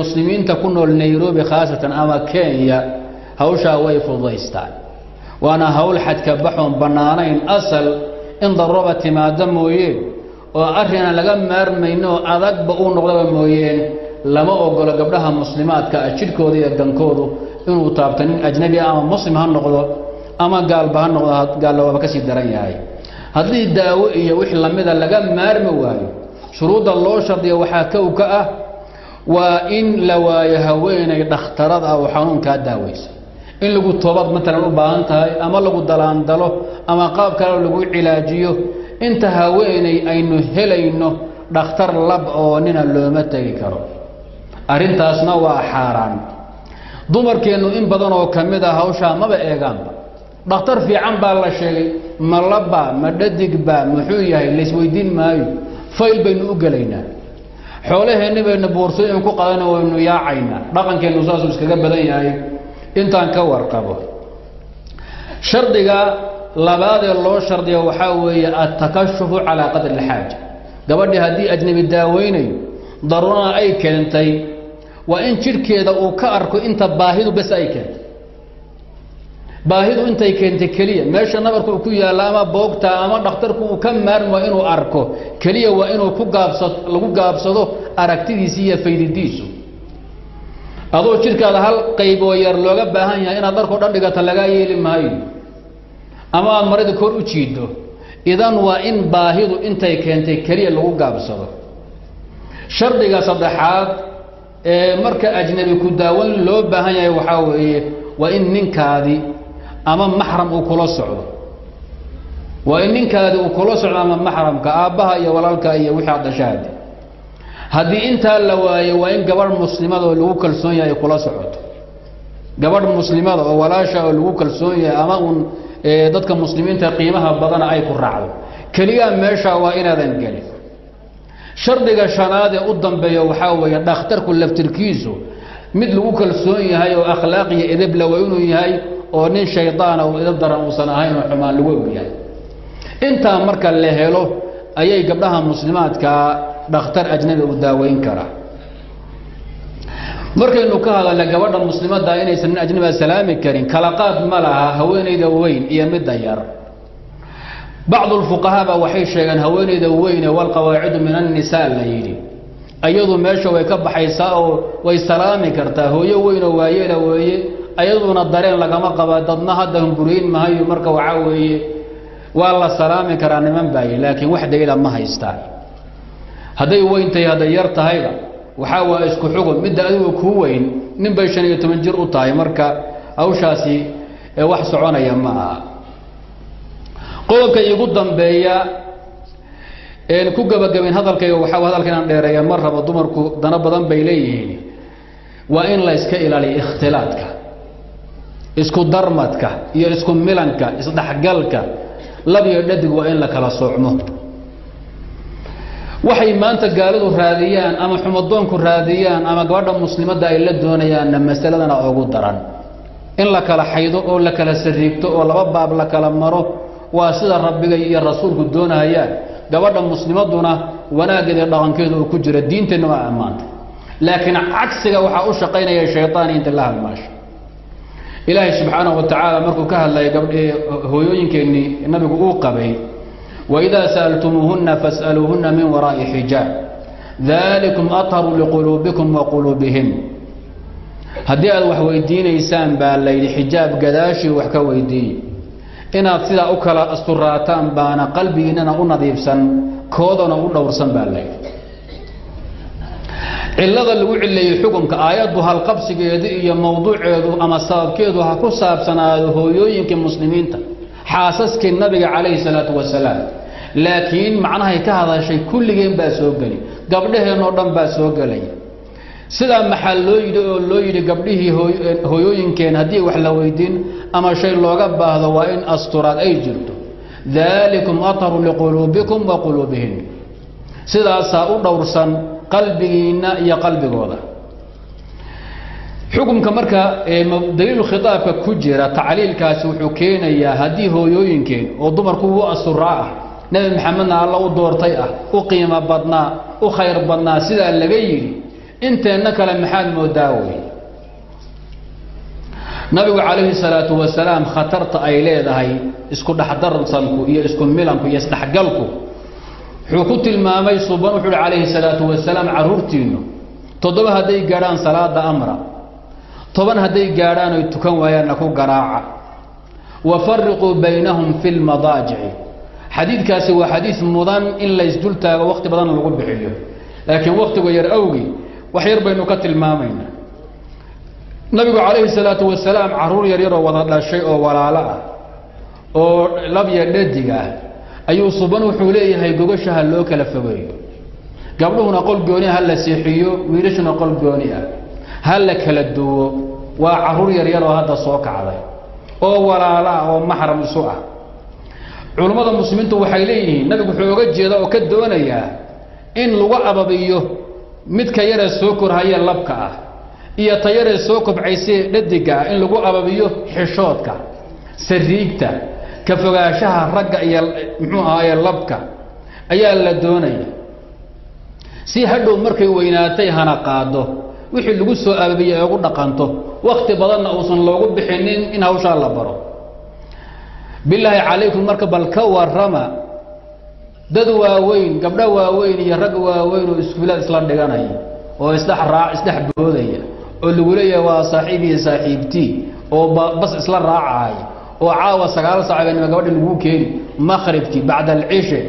Speaker 1: muslimiinta ku nool nairobi khaasatan ama kenya hawshaa way fududaystaan. Waana hawl xadka baxoon bannaanayn asal in daruuraba timaado mooyeen oo arrinaan laga maarmayno adagba uu noqdaba mooyeen lama ogolo gabdhaha muslimaadka ah jidhkooda iyo gankoodu inuu taabto nin ajnabi ah ama muslim ha noqdo ama gaalba ha noqdo gaallo waaba ka sii daran yahay. Haddii daawo iyo wix lamida laga maarmi waayo shuruudda loo shardiya waxaa kow ka ah waa in la waayo haweenay dhakhtarad ah oo xanuunkaa daaweysa in lagu toobad matalan u baahan tahay ama lagu dalaandalo ama qaab kale lagu cilaajiyo inta haweenay aynu helayno dhakhtar lab oo nina looma tegi karo. Arrintaasna waa xaaraan. Dumarkeennu in badan oo ka mid a hawshaa maba eegaanba dhakhtar fiican baa la sheegay ma labba ma dhadigba muxuu yahay laysweydiin maayo. Fayl baynu u gelaynaa. Xoolaheenni baynu boorsooyin ku qadana waynu yaacaynaa dhaqankeennu saasuu iskaga badan yahay intaan ka warqabo. Shardiga labaadee loo shardiya waxaa weeye altakashufu calaa qadri اlxaaja gabadhii haddii ajnabi daaweynayo daruurana ay keentay waa in jidhkeeda uu ka arko inta baahidu bes ay keentay. Baahidu intay keentay keliya. Meesha nabarku uu ku yaalla ama boogta ama dhakhtarku uu ka maarmi waa inuu arko. Keliya waa inuu ku gaabsa lagu gaabsado aragtidiisi iyo faydidiisu adoo jidhkaada hal qayb oo yar looga baahan yahay inaad dharkao dhan dhigata lagaa yeeli maayo. Ama aad marada kor u jiiddo. Idan waa in baahidu intay keentay keliya lagu gaabsado. Shardiga saddexaad ee marka ajnabi ku daawan loo baahan yahay waxaa weeye waa in ninkaadi ama maxram uu kula socdo. Waa in ninkaadi uu kula socdo ama maxramka aabbaha iyo walaalka iyo wixii aad dhashaadi haddii intaa la waayo waa in gabadh muslimada oo lagu kalsoon yahay kula socoto. Gabadh muslimada oo walaasha oo lagu kalsoon yahay ama uun dadka muslimiinta qiimaha badana ay ku raacdo. Keliyaa meesha waa inaadan gelin. Shardiga shanaad ee u dambeeya waxaa weeye dhakhtarku laftirkiisu mid lagu kalsoon yahay oo akhlaaq iyo edebla waa inuu yahay oo nin shaydaana oo edab daran uusan ahayn oo xumaan lagu ogyahay. Intaa marka la helo ayay gabdhaha muslimaadkaa dhakhtar ajnabi u daaweyn karaa markaynu ka hadalna gabadha muslimadda inaysan nin ajnabiga salaami karin kala qaad ma laha haweenayda weyn iyo midda yar bacdu lfuqahaaba waxay sheegeen haweenayda weyne walqawaacidu min annisaa la yidhi. Ayadu meesha way ka baxaysaa oo way salaami kartaa hooyo weynoo waayeela weeye. Ayaduna dareen lagama qaba dadna hadda hunguriyn mahayo marka waxaa weeye. Waa la salaami karaa niman baaye laakiin wax dayla ma haystaan hadday weyntahay hadday yar tahayba waxaa waa isku xugun midda adigu kuu weyn nin bay shan iyo toban jir u tahay marka hawshaasi wax soconaya ma aha. Qodobka iigu dambeeya een ku gabagabayn hadalkayga waxaa hadalka inaan dheereeya ma rabo dumarku dana badan bay leeyihiin. Waa in la iska ilaaliyo ikhtilaadka isku darmadka iyo isku milanka isdhexgalka. Lab iyo dhadig waa in la kala soocmo waxay maanta gaalidu raadiyaan ama xumadoonku raadiyaan ama gabadha muslimadda ay la doonayaanna masaladana ugu daran. In la kala xaydo oo la kala sariigto oo laba baab la kala maro waa sida rabbiga iyo rasuulku doonahayaan gabadha muslimaduna wanaaggeeda dhaqankeeda uu ku jira diinteenna waa ammaanta laakiin cagsiga waxaa u shaqaynaya shayaan inta la halmaasho ilaahay subxaanahu wa tacaala markuu ka gabdhii hooyooyinkeennii nabigu uu qabay waidaa sa'altumuuhunna fas'aluuhunna min waraa'i xijaab dalikum atharu liquluubikum wa quluubihim haddii aad wax weydiinaysaan baa layidhi xijaab gadaashii wax ka weydiiye inaad sidaa u kala asturaataan baana qalbigiinnana u nadiifsan koodana u dhowrsan baa layidhi cillada lagu cileeyey xukunka aayaddu halqabsigeedu iyo mawduuceedu ama sababkeedu ha ku saabsanaado hooyooyinkii muslimiinta xaasaskii nabiga calayhi salaatu wasalaam laakiin macnahay ka hadashay kulligeen baa soo geli. Gabdhaheenoo dhan baa soo gelaya sidaa maxaa loo yidhi oo loo yidhi gabdhihii hooyooyinkeen haddii wax la weydiin ama shay looga baahdo waa in asturaad ay jirto. Dalikum atharu liquluubikum wa quluubihim. Sidaasaa u dhowrsan qalbigiinna iyo qalbigooda. Xukumka marka daliilu khitaabka ku jira tacliilkaasi wuxuu keenayaa haddii hooyooyinkeen oo dumarku u asuraa ah nebi maxamedna alla u doortay ah u qiimo badnaa u khayr badnaa sidaa laga yidhi inteenna kale maxaad moodaa wey? Nabigu calayhi salaatu wasalaam khatarta ay leedahay isku dhexdarsanku iyo isku milanku iyo isdhexgalku wuxuu ku tilmaamay suban wuxuu uhi calayhi salaatu wasalaam carruurtiinnu toddoba hadday gaadhaan salaada amra toban hadday gaadhaan oy tukan waayaanna ku garaaca. Wa fariquu baynahum fi lmadaajici xadiidkaasi waa xadiis mudan in laysdul taago wakhti badan lagu bixiyo laakiin wakhtiga yar awgi wax yar baynu ka tilmaamaynaa. Nabigu calayhi salaatu wasalaam carruur yaryaroo wada dhashay oo walaalo ah oo labya dhadig ah ayuu suban wuxuu leeyahay gogashaha loo kala fogeeyo gabdhuhuna qol gooni ha la seexiyo wiilashuna qol gooni ah ha la kala duwo. Waa carruur yaryaroo hadda soo kacday oo walaalo ah oo maxram isu ah culummada muslimiintu waxay leeyihiin nabigu wuxuu oga jeeda oo ka doonayaa in lagu ababiyo midka yaree soo korhaya labka ah iyo ta yaree soo kobcaysee dhadiga ah in lagu ababiyo xishoodka sariigta ka fogaanshaha ragga iyo muxuu ahaaye labka ayaa la doonaya. Si hadhow markay weynaatay hana qaado wixii lagu soo ababiye ay ugu dhaqanto wakti badanna uusan loogu bixinin in hawshaa la baro bilaahi calaykum marka bal ka warrama dad waaweyn gabdho waaweyn iyo rag waaweyn oo iskuulaad isla dhiganaya oo isdhex raa isdhex boodaya oo lagu leeyahay waa saaxiib iyo saaxiibtii oo bas isla raacaaya oo caawa sagaal saacabenima gabadha lagu keeni maqribkii bacda alcishe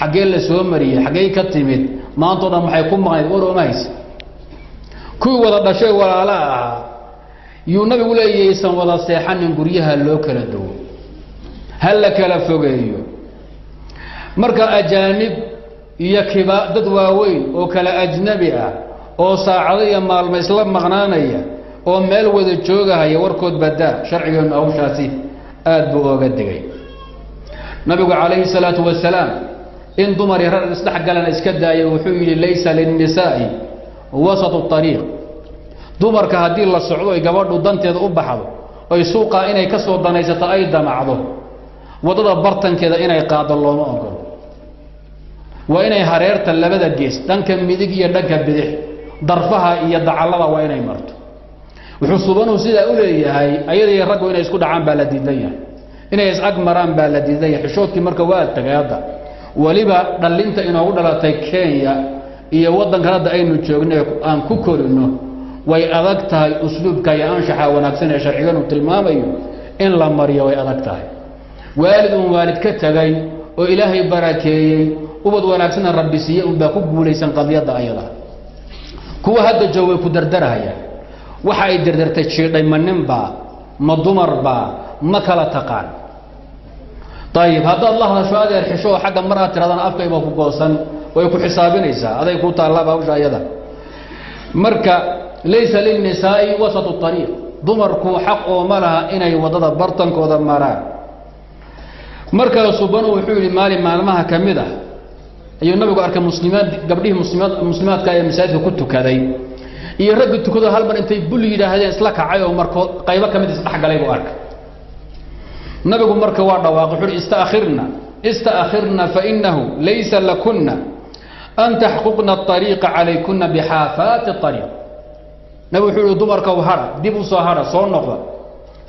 Speaker 1: xaggee la soo mariyey xaggey ka timid maantao dhan maxay ku maqnayd war ooma haysa. Kuwii wada dhashay walaala ahaa yuu nabigu leeyaysan wada seexanin guryaha loo kala duwo ha la kala fogeeyo. Marka ajaanib iyo kiba dad waaweyn oo kale ajnabi ah oo saacado iyo maalmo isla maqnaanaya oo meel wada joogahaya warkood badaa sharcigeennu hawshaasi aad buu ooga digay nabigu calayhi salaatu wasalaam in dumar iyo rag isdhex galana iska daaya wuxuu yidhi laysa linnisaa'i wasatu ariiq dumarka haddii la socdo ay gabadhu danteeda u baxdo oy suuqaa inay ka soo danaysato ay damacdo waddada bartankeeda inay qaado looma ogolo waa inay hareerta labada gees dhanka midig iyo dhanka bidix darfaha iyo dacallada waa inay marto. Wuxuu subanuhu sidaa u leeyahay ayadii raggu inay isku dhacaan baa la diidan yahay. Inay is-ag maraan baa la diidan yahay. Xishoodkii marka waa tagay hadda weliba dhallinta inoogu dhalatay kenya iyo waddankan hadda aynu joognay aan ku korino way adag tahay usluubka iyo anshaxa wanaagsan ee sharciganu tilmaamayo in la mariyo way adag tahay waalid uun waalid ka tegay oo ilaahay barakeeyey ubad wanaagsana rabbi siiye unbaa ku guulaysan qadiyadda ayada. Kuwa hadda joog way ku dardarahayaan waxa ay dardartay jiidhay ma ninbaa ma dumarbaa ma kala taqaan. Ayib haddaad la hadasho adeer xisho oo xagga mar aad tiradana afkayba ku goosan way ku xisaabinaysaa. Aday ku taallaba hawsha ayada. Marka laysa lilnisaa'i wasatu ariiq dumarku xaq ooma laha inay waddada bartankooda maraan mar kale subanu wuxuu yidhi maalin maalmaha ka mid ah. Ayuu nabigu arkay muslimaad gabdhihii muslimaad muslimaadka ee masaajidka ku tukaday. Iyo raggi tukado hal mar intay bul yidhaahdeen isla kacay oo markood qaybo ka mid isdhexgalay buu arkay. Nabigu marka waa dhawaaqay wuxu uhi istaakhirna istaakhirna fainahu laysa lakuna an taxquqna ariiqa calaykuna bixaafaati ariiq nabigu wuxuu ihi dumarkaw hadha dib u soo hadha soo noqda.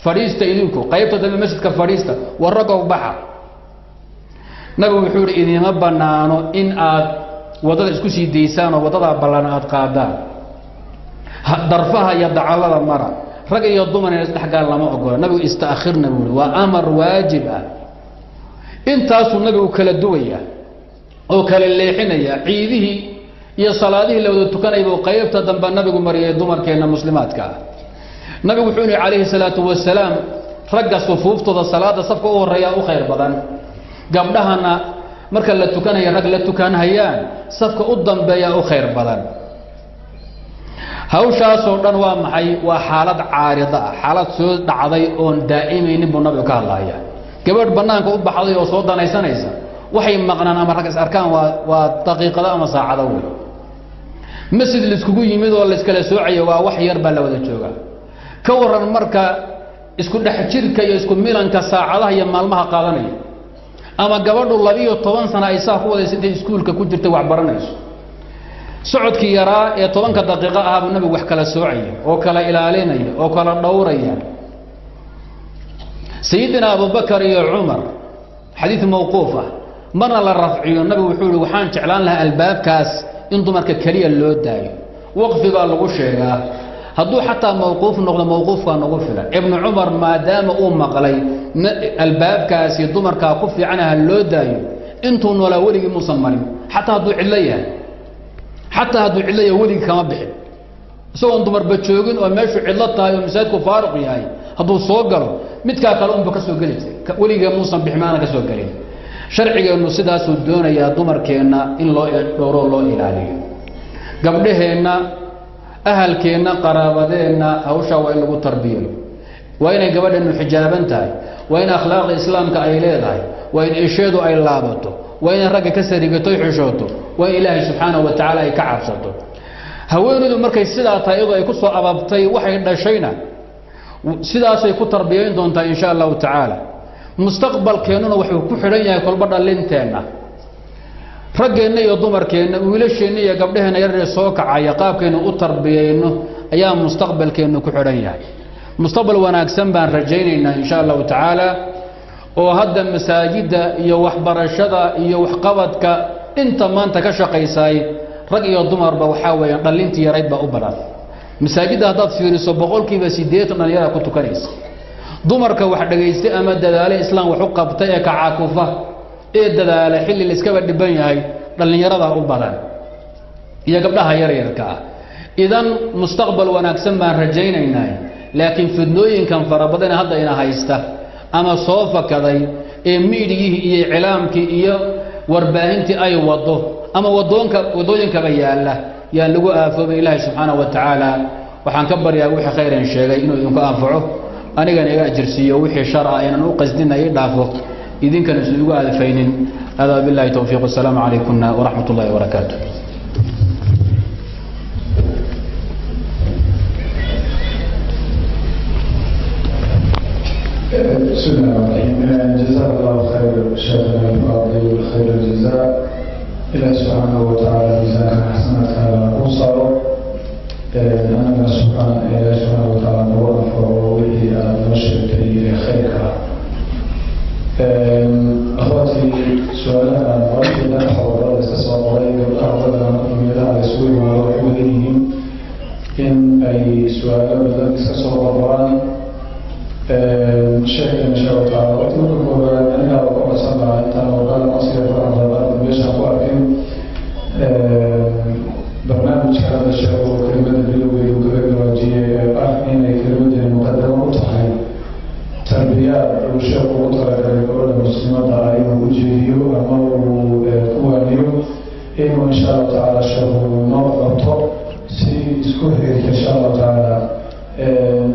Speaker 1: Fadhiista idinku qaybta dambe masjidka fadhiista war baxa nabigu wuxuu ihi idima bannaano in aad waddada isku sii daysaan oo waddadaa ballan aad qaadaan. Darfaha iyo dacallada mara. Rag iyo dumar in isdhexgaal lama ogola. Nabigu istaakhirna buu ihi waa amar waajib ah. Intaasuu nabigu kala duwaya oo kala leexinaya ciidihii iyo salaadihii la wada tukanaybu qaybta dambe nabigu mariyay dumarkeenna muslimaadka ah. Nabigu wuxuu yihi calayhi salaatu wasalaam ragga sufuuftooda salaada safka u horeeyaa u khayr badan gabdhahana marka la tukanaya rag la tukanhayaan safka u dambeeyaa u khayr badan. Hawshaasoo dhan waa maxay? Waa xaalad caarida ah. Xaalad soo dhacday oon daa'imaynin buu nabigu ka hadlaya gabadh bannaanka u baxday oo soo danaysanaysa waxay maqnaan ama rag is arkaan waa waa daqiiqado ama saacado wey masjid laiskugu yimid oo layskala soocayo waa wax yar baa la wada jooga ka waran marka isku dhex jirka iyo isku milanka saacadaha iyo maalmaha qaadanaya ama gabadhu labiiyo toban sana ay saa ku wadaysa intay iskuulka ku jirtay wax baranayso. Socodkii yaraa ee tobanka daqiiqo ahaa buu nabigu wax kala soocaya oo kala ilaalinaya oo kala dhowraya. Sayidina abubakar iyo cumar xadiid mawquuf ah marna la rafciyo nabigu wuxuu ihi waxaan jeclaan lahaa albaabkaas in dumarka keliya loo daayo. Waqfi baa lagu sheegaa hadduu xataa mawquuf noqdo mawquufkaa nagu filan. Ibnu cumar maadaama uu maqlay albaabkaasi dumarkaa ku fiican ha loo daayo intuu noolaa weligii muusan marin. Xataa hadduu cidlo yahay. Xataa hadduu cidlo yahay weligii kama bixin. Isagoon dumarba joogin oo meeshuu cidlo tahay oo masaajidku faaruq yahay hadduu soo galo midkaa kale unba ka soo geli jiray. Weligee muusan bixin maana ka soo gelin. Sharcigeennu sidaasuu doonayaa dumarkeenna in loo dhowroo loo ilaaliyo. Gabdhaheenna ahalkeenna qaraabadeenna hawshaa waa in lagu tarbiyo. Waa inay gabadheennu xijaaban tahay. Waa in akhlaaqda islaamka ay leedahay. Waa in isheedu ay laabato. Waa inay ragga ka sarigato xishooto waa in ilaahay subxaanahu wa tacaala ay ka cabsato. Haweenaydu markay sidaa tahay iyadoo ay ku soo ababtay waxay dhashayna. Sidaasay ku tarbiyayn doontaa insha allahu tacaala. Mustaqbalkeennuna wuxuu ku xidhan yahay kolba dhallinteenna raggeenna iyo dumarkeenna wiilasheenna iyo gabdhaheenna yaree soo kacaya qaabkaynu u tarbiyayno ayaa mustaqbalkeennu ku xidhan yahay. Mustaqbal wanaagsan baan rajaynaynaa insha allahu tacaala oo hadda masaajidda iyo waxbarashada iyo waxqabadka inta maanta ka shaqaysay rag iyo dumarba waxaa weeyaan dhallintii yarayd baa u badan. Masaajidda haddaad fiiriso boqolkiiba siddeetan dhallinyara ku tukanaysa dumarka wax dhagaystay ama dadaale islaam wax u qabta ee kacakufa ee dadaala xilli laiskaba dhiban yahay dhallinyaradaa u badan. Iyo gabdhaha yaryarka ah. Idan mustaqbal wanaagsan baan rajaynaynaa laakiin fidnooyinkan fara badan hadda ina haysta ama soo fakaday ee miidhigihii iyo iclaamkii iyo warbaahintii ay wado ama wadoonka waddooyinkaba yaalla yaan lagu aafoobay ilaahay subxaana wa tacaala. Waxaan ka baryaa wixii khayran sheegay inuu idinku anfaco. Anigana iga ajirsiiyo wixii shar ah inaan u qasdina ii dhaafo idinkana isu igu aadfaynin hada billahi towfiiq wasalaamu calaykumna waraxmat ullahi wabarakaatu
Speaker 2: بسم الله الرحمن الرحيم جزاك الله خير شيخنا الفاضل خير الجزاء إلى سبحانه وتعالى ميزان حسنات على أوصى أنا سبحانه إلى سبحانه وتعالى runtii su'aalaha markina xoola barnaamijka hadda sheeko inuu insha allahu tacaala sheekhu noo qabto si isku xiriirta insha allahu tacaala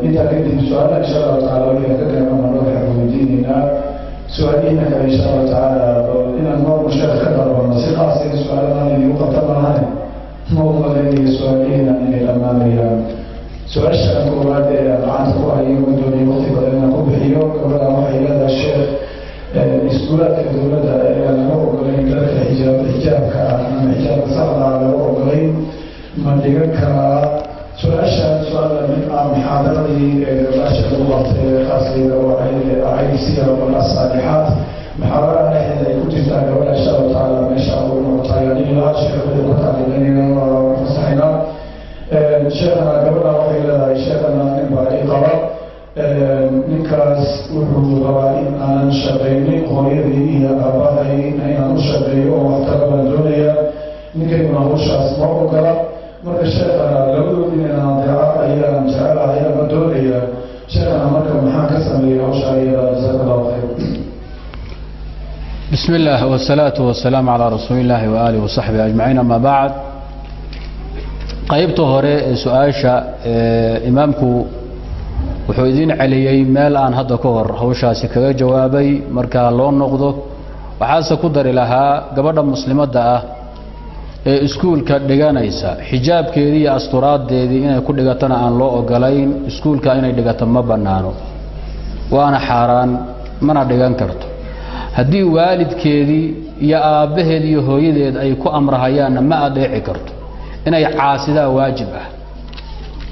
Speaker 2: intaa kadib su'aalaha insha allahu taala wixii ka gaabana waxaan weydiinaynaa su'aalihiina kale insha allahu tacaala inaan noorma sheekh ka dalbano si qaas in su'aaladan idigu qabtan lahayn ma u malaynayo su'aalihiina inay dhammaanayaan su'aasha koowaad ee aan gacanta ku hayo doonayo waqti badan inaan ku bixiyo gabadha waxay leedahay sheekh iskuulaadka dowladda ayaan laga ogolayn dadka xijaab xijaabka ah ama xijaabka saxda ah laga ogolayn ma dhigan karaa su'aashaan su'aala mid ah muxaadaradii gabdhaasha lagu qabtay qaaskeeda waxay ahayd siyar asaalixaat muxaadaraha dhexdeeda ay ku jirtaa gabadha insha allahu tacaala meesha ugu noqotay aniga sheekadu ka tacliimanayna fasaxayna sheekhana gabadha waxay leedahay sheekhana nin baa ii qaba ninkaas wuxuu rabaa in aanan shaqaynin hooyadii iyo aabahay inaan u shaqeeyo oo waxtaba baan doonaya ninkayna hawshaas ma ogola marka sheekana labadoodii inaan deeca ayaan jecelahay ama doonaya sheekana marka maxaa ka sameeya hawshaa iyada jasaak khayr
Speaker 1: bismi illaah wasalaatu wasalaamu calaa rasuuli illaahi wa aalihi ajmaciin amaa bacd qaybta hore ee su'aasha eh, imaamku wuxuu idin celiyey meel aan hadda ka hor hawshaasi kaga jawaabay markaa loo noqdo. Waxaase ku dari lahaa gabadha muslimadda ah ee iskuulka dhiganaysa xijaabkeedii iyo asturaaddeedii inay ku dhigatana aan loo ogolayn iskuulka inay dhigato ma bannaano. Waana xaaraan mana dhigan karto. Haddii waalidkeedii iyo aabbaheed iyo hooyadeed ay ku amrahayaanna ma adeeci karto. Inay caasidaa waajib ah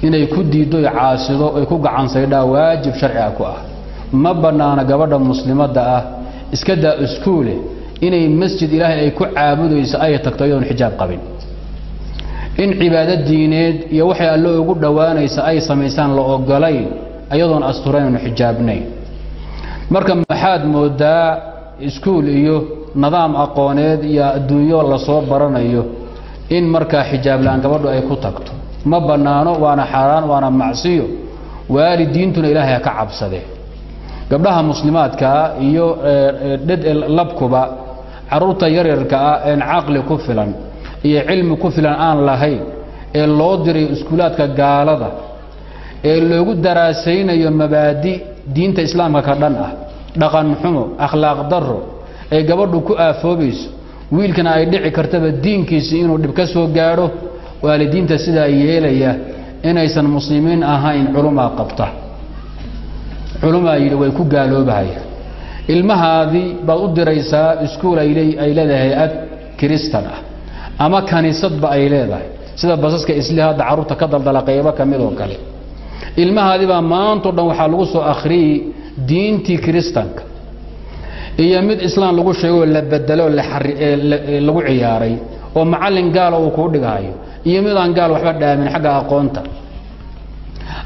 Speaker 1: inay ku diiddo caasido ay ku gacansaydhaa waajib sharciga ku ah. Ma bannaana gabadha muslimadda ah iska daa iskuule inay masjid ilaahay ay ku caabudayso ay tagto iyadoon xijaab qabin. In cibaado diineed iyo waxay alle ugu dhowaanaysa ay samaysaan la ogolayn ayadoon asturayn xijaabnayn. Marka maxaad moodaa iskuul iyo nidaam aqooneed iyo adduunyo la soo baranayo in markaa xijaab la'aan gabadhu ay ku tagto ma bannaano waana xaaraan waana macsiyo. Waalidiintuna ilaahay ha ka cabsadee gabdhaha muslimaadkaa iyo labkuba carruurta yaryarka ah een caqli ku filan iyo cilmi ku filan aan lahayn ee loo dirayo iskuulaadka gaalada ee loogu daraasaynayo mabaadi diinta islaamka ka dhan ah dhaqan xumo akhlaaq daro ee gabadhu ku aafoobayso wiilkana ay dhici kartaba diinkiisii inuu dhib ka soo gaadho waalidiinta sidaa yeelaya inaysan muslimiin ahayn culumaa qabta. Culumaa yidhi way ku gaaloobahaya ilmahaadii baad u diraysaa iskuul ay leedahay hay'ad kiristan ah ama kaniisadba ay leedahay sida basaska isli hadda carruurta ka daldala qaybo ka mid oo kale. Ilmahaadii baa maantao dhan waxaa lagu soo akhriyey diintii kiristanka. Iyo mid islaam lagu sheegoo la bedelo lagu ciyaaray oo macallin gaala uu kuu dhigahayo iyo midaan gaal waxba dhaamin xagga aqoonta.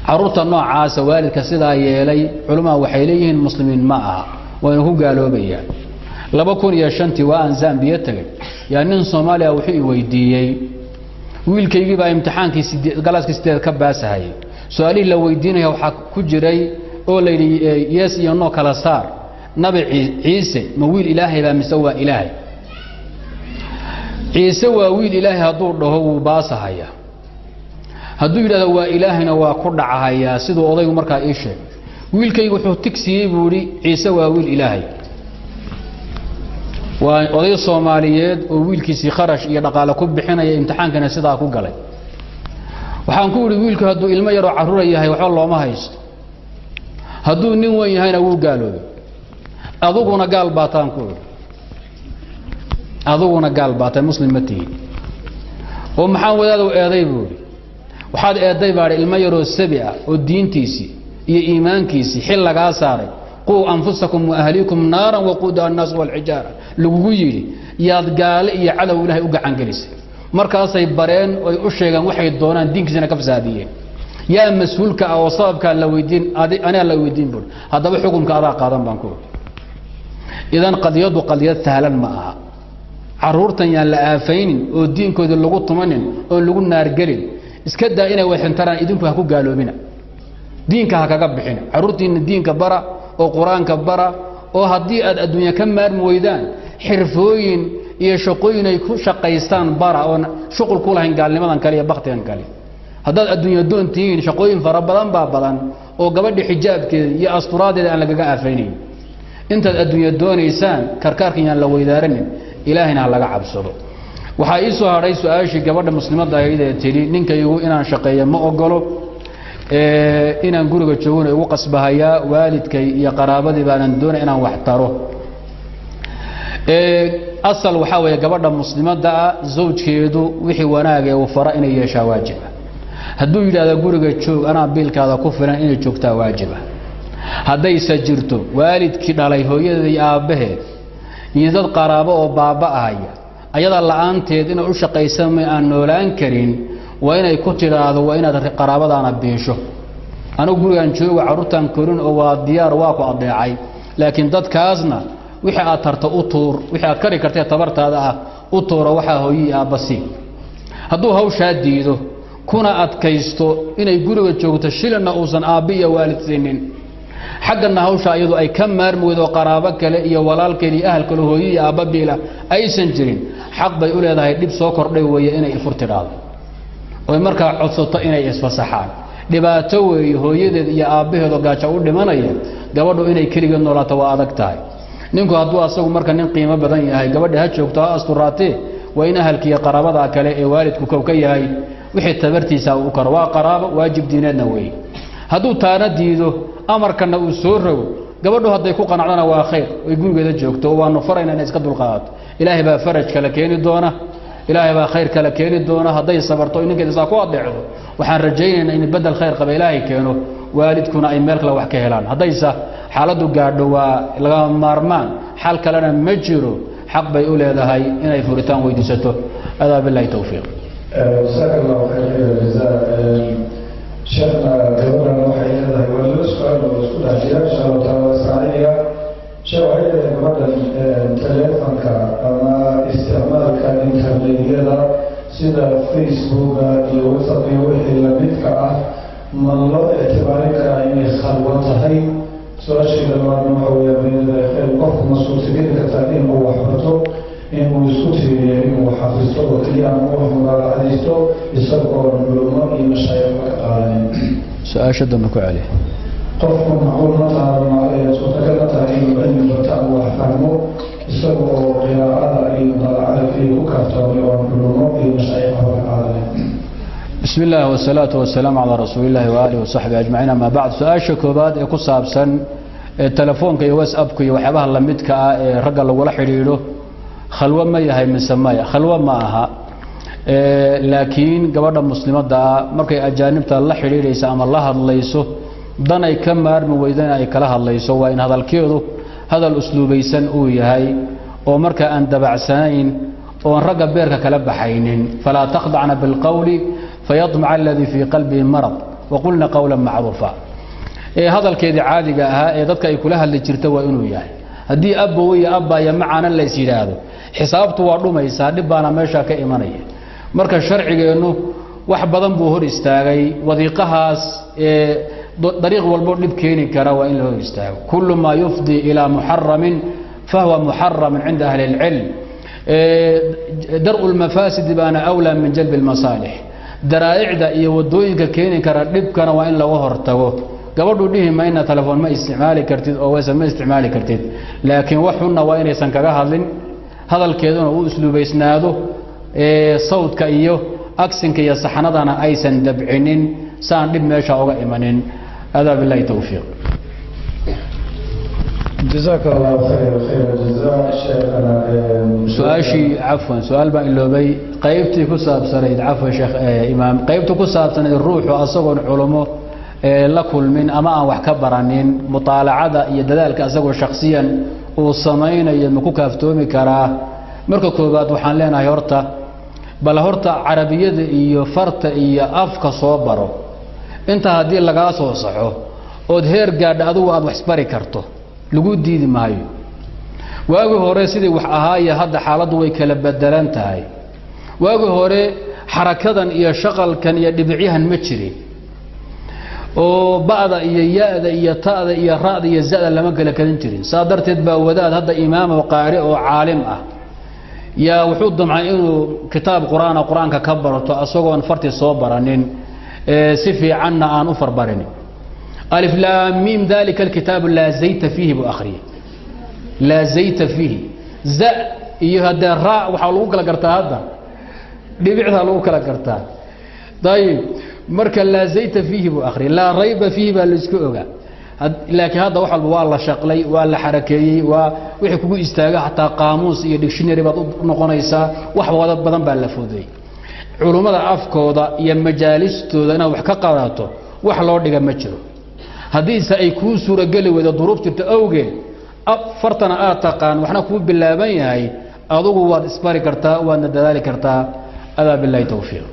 Speaker 1: Caruurta noocaasa waalidka sidaa yeelay culamaa waxay leeyihiin muslimiin ma aha wayna ku gaaloobayaan. Laba kun iyo shantii waa aan zambiya tegay yaa nin soomaaliya wuxuu i weydiiyey wiilkaygii baa imtixaankii galaaskii sideed ka baasahayay su'aalihii la weydiinaya waxaa ku jiray oo layidhi yes iyo no kala saar. Nabi ciise ma wiil ilaahay baa mise waa ilaahay ciise waa wiil ilaahay hadduu dhaho wuu baasahayaa. Hadduu yidhahdo waa ilaahayna waa ku dhacahayaa siduu odaygu markaa ii sheegay. Wiilkaygu wuxuu tigsiiyey buu idhi ciise waa wiil ilaahay. Waa oday soomaaliyeed oo wiilkiisii kharash iyo dhaqaale ku bixinaya imtixaankana sidaa ku galay. Waxaan ku idhi wiilku hadduu ilmo yaroo carruura yahay waxba looma haysto. Hadduu nin weyn yahayna wuu gaaloobay aduguna gaal baataan ku idhi aduguna gaal baatay muslim ma tihi oo maxaan wadaadow eeday buu idhi waxaad eeday baadhi ilmo yaroo sabi ah oo diintiisii iyo iimaankiisii xil lagaa saaray. Quu anfusakum waahliikum naaran waquudaha annaasu walxijaara lagugu yidhi yaad gaale iyo cadow ilaahay u gacangelisay. Markaasay bareen oy u sheegaan waxay doonaan diinkiisana ka fasaadiyeen. Yaa mas'uulka ah oo sababkaa la weydiin anigaa la weydiin buui haddaba xukumka adaa qaadan baan ku idan qadiyadu qadiyad sahlan ma aha caruurtan yaan la aafaynin oo diinkoodii lagu tumanin oo lagu naargelin. Iska daa inay waxintaraan idinku ha ku gaaloobina. Diinka ha kaga bixin. Caruurtiina diinka bara oo qur'aanka bara oo haddii aad adduunya ka maarmi weydaan xirfooyin iyo shaqooyin ay ku shaqaystaan bara oon shuqul ku lahayn gaalnimadan kale iyo baktigan kale. Haddaad adduunya doon shaqooyin fara badan baa badan oo gabadha xijaabkeeda iyo asturaadeeda aan lagaga aafaynayn. Intaad adduunya doonaysaan karkaarkan yaan la weydaaranin ilaahayna ha laga cabsado. Waxaa ii soo hadhay su'aashii gabadha muslimadda ahayd ee tidhi ninkaygu inaan shaqeeyo ma ogolo inaan guriga joogona igu qasbahayaa waalidkay iyo qaraabadii baanan doonay inaan wax taro. Asal waxaa weeye gabadha muslimadda ah zawjkeedu wixii wanaagee uu fara inay yeeshaa waajiba. Hadduu yidhahdo guriga joog anaa biilkaada ku filan inay joogtaa waajiba. Haddayse jirto waalidkii dhalay hooyadeed iyo aabbaheed iyo dad qaraabo oo baaba'ahaya ayada la'aanteed inay u shaqaysamay aan noolaan karin waa inay ku tidhaahdo waa inaad qaraabadaana biisho. Anugu gurigaan jooga carruurtaan korin oo waa diyaar waa ku adeecay laakiin dadkaasna wixii aad tarta u tuur wixii aad kari kartee tabartaada ah u tuura waxaa hooyii aabbasi hadduu hawshaa diido kuna adkaysto inay guriga joogto shilinna uusan aabbi iyo waalid siinin xaggana hawsha iyadu ay ka oo qaraabo kale iyo walaalkeed iyo ahal kale hooye iyo aabba biila aysan jirin xaq bay u leedahay dhib soo kordhay weeye inay ifur tidhaahdo oy markaa codsato inay isfasaxaan. Dhibaato weeye hooyadeed iyo aabbaheedoo gaajo u dhimanaya gabadhu inay keligeed noolaato waa adag tahay. Ninku hadduu asagu marka nin qiimo badan yahay gabadha ha joogto ha asturaatee waa in ahalkiiyo qaraabada kale ee waalidku kow ka yahay. Wixii tabartiisa u karo waa qaraabo waajib diineedna weeye hadduu taana diido amarkana uu soo rogo gabadhu hadday ku qanacdana waa khayr. Ay gurigeeda joogto oo waanu farayna inay iska dulqaadato. Ilaahay baa faraj kala keeni doona. Ilaahay baa khayr kala keeni doona. Hadday sabarto ninkeeda saa ku adeecdo waxaan rajaynaynaa in bedel khayr qaba ilaahay keeno. Waalidkuna ay meel kale wax ka helaan. Haddayse xaaladdu gaadho waa laga maarmaan. Xal kalena ma jiro. Xaq bay u leedahay inay furitaan weydiisato adaa bilahi towfiiq
Speaker 2: jasaaka allahu khayr khayr jazaa sheekhna gabadhan waxay leedahay waa laba su'aal oo isku dhex jira saaniga sheekh waxay leedahay gabadhan teleefonka ama isticmaalka internetyada sida facebooka iyo whatsapp iyo wixii lamidka ah ma loo ictibaarin karaa inay khalwo tahay su'aasheeda labaadna waxa khayr qofku ma suurtageli kartaa inuu waxbarto inuu isku tiiriyo inuu xafiisto oo keliya ama wax muraadacdaysto isagoo culummo iyo mashaayikh ka qaadanin
Speaker 1: su'aasha dambe ku celi
Speaker 2: qofku macquul ma taha suurtagal ma tahay inuu cilmi barto ama wax fahmo isaga oo qiraa'ada iyo muraadacada keliya ku kaaftoomay oo culummo iyo mashaayikh ka qaadanin
Speaker 1: bismi illaahi wasalaatu wasalaamu calaa rasuuli illaahi waaalih wasaxbi ajmaciin. Amaa bacd su'aasha koobaad ee ku saabsan telefoonka iyo whatsappka iyo waxyaabaha lamidka ah ee ragga lagula xidhiidho khalwo ma yahay mise maya khalwo ma aha. Laakiin gabadha muslimaddaa markay ajaanibta la xidhiidhaysa ama la hadlayso dan ay ka maarmi weydana ay kala hadlayso. Waa in hadalkeedu hadal usluubaysan uu yahay oo markaa aan dabacsanayn oon ragga beerka kala baxaynin. Falaa takhdacna bilqowli fayadmaca aladii fii qalbihi marad waqulna qowla macruufa. Ee hadalkeedii caadiga ahaa ee dadka ay kula hadli jirta waa inuu yahay haddii abbow iyo abbaya macaana lays yidhaahdo. Xisaabtu waa dhumaysaa dhib baana meeshaa ka imanaya. Marka sharcigeennu wax badan buu hor istaagay. Wadiiqahaas ee dariiq walbo dhib keeni kara waa in la hor istaago. Kullu maa yufdii ilaa muxaramin fahuwa muxaramin cinda ahli اlcilm lmafaasidi baana awlaa min jalbi اlmasaalix daraa'icda iyo waddooyinka keeni kara dhibkana waa in laga hortago gabadhu dhihi mayna telefoon ma isticmaali kartid oo waysan ma isticmaali kartid. Laakiin wax xunna waa inaysan kaga hadlin. Hadalkeeduna uu isluubaysnaado sawdka iyo agsinka iyo saxnadana aysan dabcinin saan dhib meesha uga imanin. Adaa bilahi towfiiq
Speaker 2: jaak la
Speaker 1: su'aashii cafwan su'aal baan iloobay qaybtii ku saabsanayd cafwan sheekh imaam qaybtii ku saabsanayd ruuxu asagoon culumo la kulmin ama aan wax ka baranin mutaalacada iyo dadaalka asagoo shaksiyan uu samaynayo ma ku kaaftoomi karaa? Marka koowaad waxaan leenahay horta bal horta carabiyada iyo farta iyo afka soo baro inta haddii lagaa soo saxo ood heer gaadha adugu aad wax isbari karto lagu diidi maayo. Waagii hore sidii wax ahaaye hadda xaaladdu way kala bedelan tahay. Waagii hore xarakadan iyo shaqalkan iyo dhibicyahan ma jirin oo ba'da iyo ya-da iyo ta'da iyo ra'da iyo za'da lama kala kadin jirin. Saa darteed baa wadaad hadda imaam oo qaari oo caalim ah. Yaa wuxuu damcay inuu kitaab qur'aana qur'aanka ka barto asagoon farti soo baranin si fiicanna aan u farbarin alif laam miim dalika alkitaabu laa zayta fiihi buu akhriyay laa zayta fiihi. Za iyo haddee raa waxaa lagu kala gartaa hadda. Dhibicdaa lagu kala gartaa. Ayib marka laa zayta fiihi buu akhriyay laa rayba fiihi baa la isku ogaa. Laakiin hadda wax walba waa la shaqlay waa la xarakeeyey waa wixii kugu istaaga xataa qaamuus iyo dictionary baad u noqonaysaa wax wada badan baa la fudeey culummada afkooda iyo majaalistooda inaad wax ka qadato wax loo dhiga ma jiro. Haddiise ay kuu suurageli weydo duruuf jirto awgeed fartana aad taqaan waxna kuu bilaaban yahay adugu waad isbari kartaa waadna dadaali kartaa. Adaa bilahi towfiiq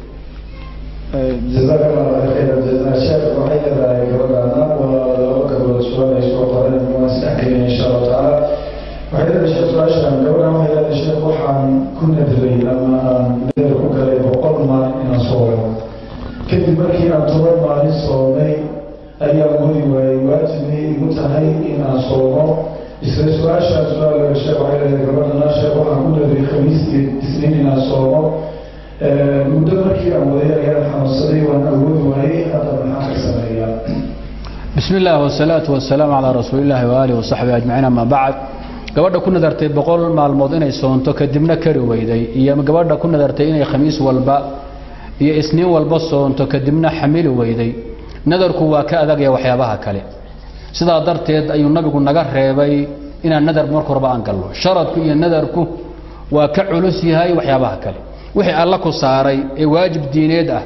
Speaker 2: jazaakala khayra jazaa sheekh waxay leedahay gabadhaana waa laba gabood su'aalayso qoreen waan isdhexgelin insha allahu tacaala waxay leedahay sheekh su'aashaan gabadhaan waxay leedahay sheekh waxaan ku nadray ama aan leer ku galay boqol maalin inaan soomo kadib markii aan toban maalin soomay ayaan guri waayey waajibay igu tahay inaan soomo isla su'aashaan su'aal sheekh waxay leedahay gabadhana sheekh waxaan ku nadray khamiis iyo isniin inaan soomo muddo markii aan waday ayaan xanuunsaday waan awoodi waayey hadda maxaan ka sameeyaa?
Speaker 1: Bismi illah wasalaatu wasalaamu calaa rasuuli illaahi waaalihi wasaxbi ajmaciin ama bacd. Gabadha ku nadartay boqol maalmood inay soonto kadibna kari weyday. Iyo gabadha ku nadartay inay khamiis walba iyo isniin walba soonto kadibna xamili weyday. Nadarku waa ka adagaya waxyaabaha kale. Sidaa darteed ayuu nabigu naga reebay inaan nadar marka horeba aan galno sharadku iyo nadarku waa ka culus yahay waxyaabaha kale wixii alla ku saaray ee waajib diineed ah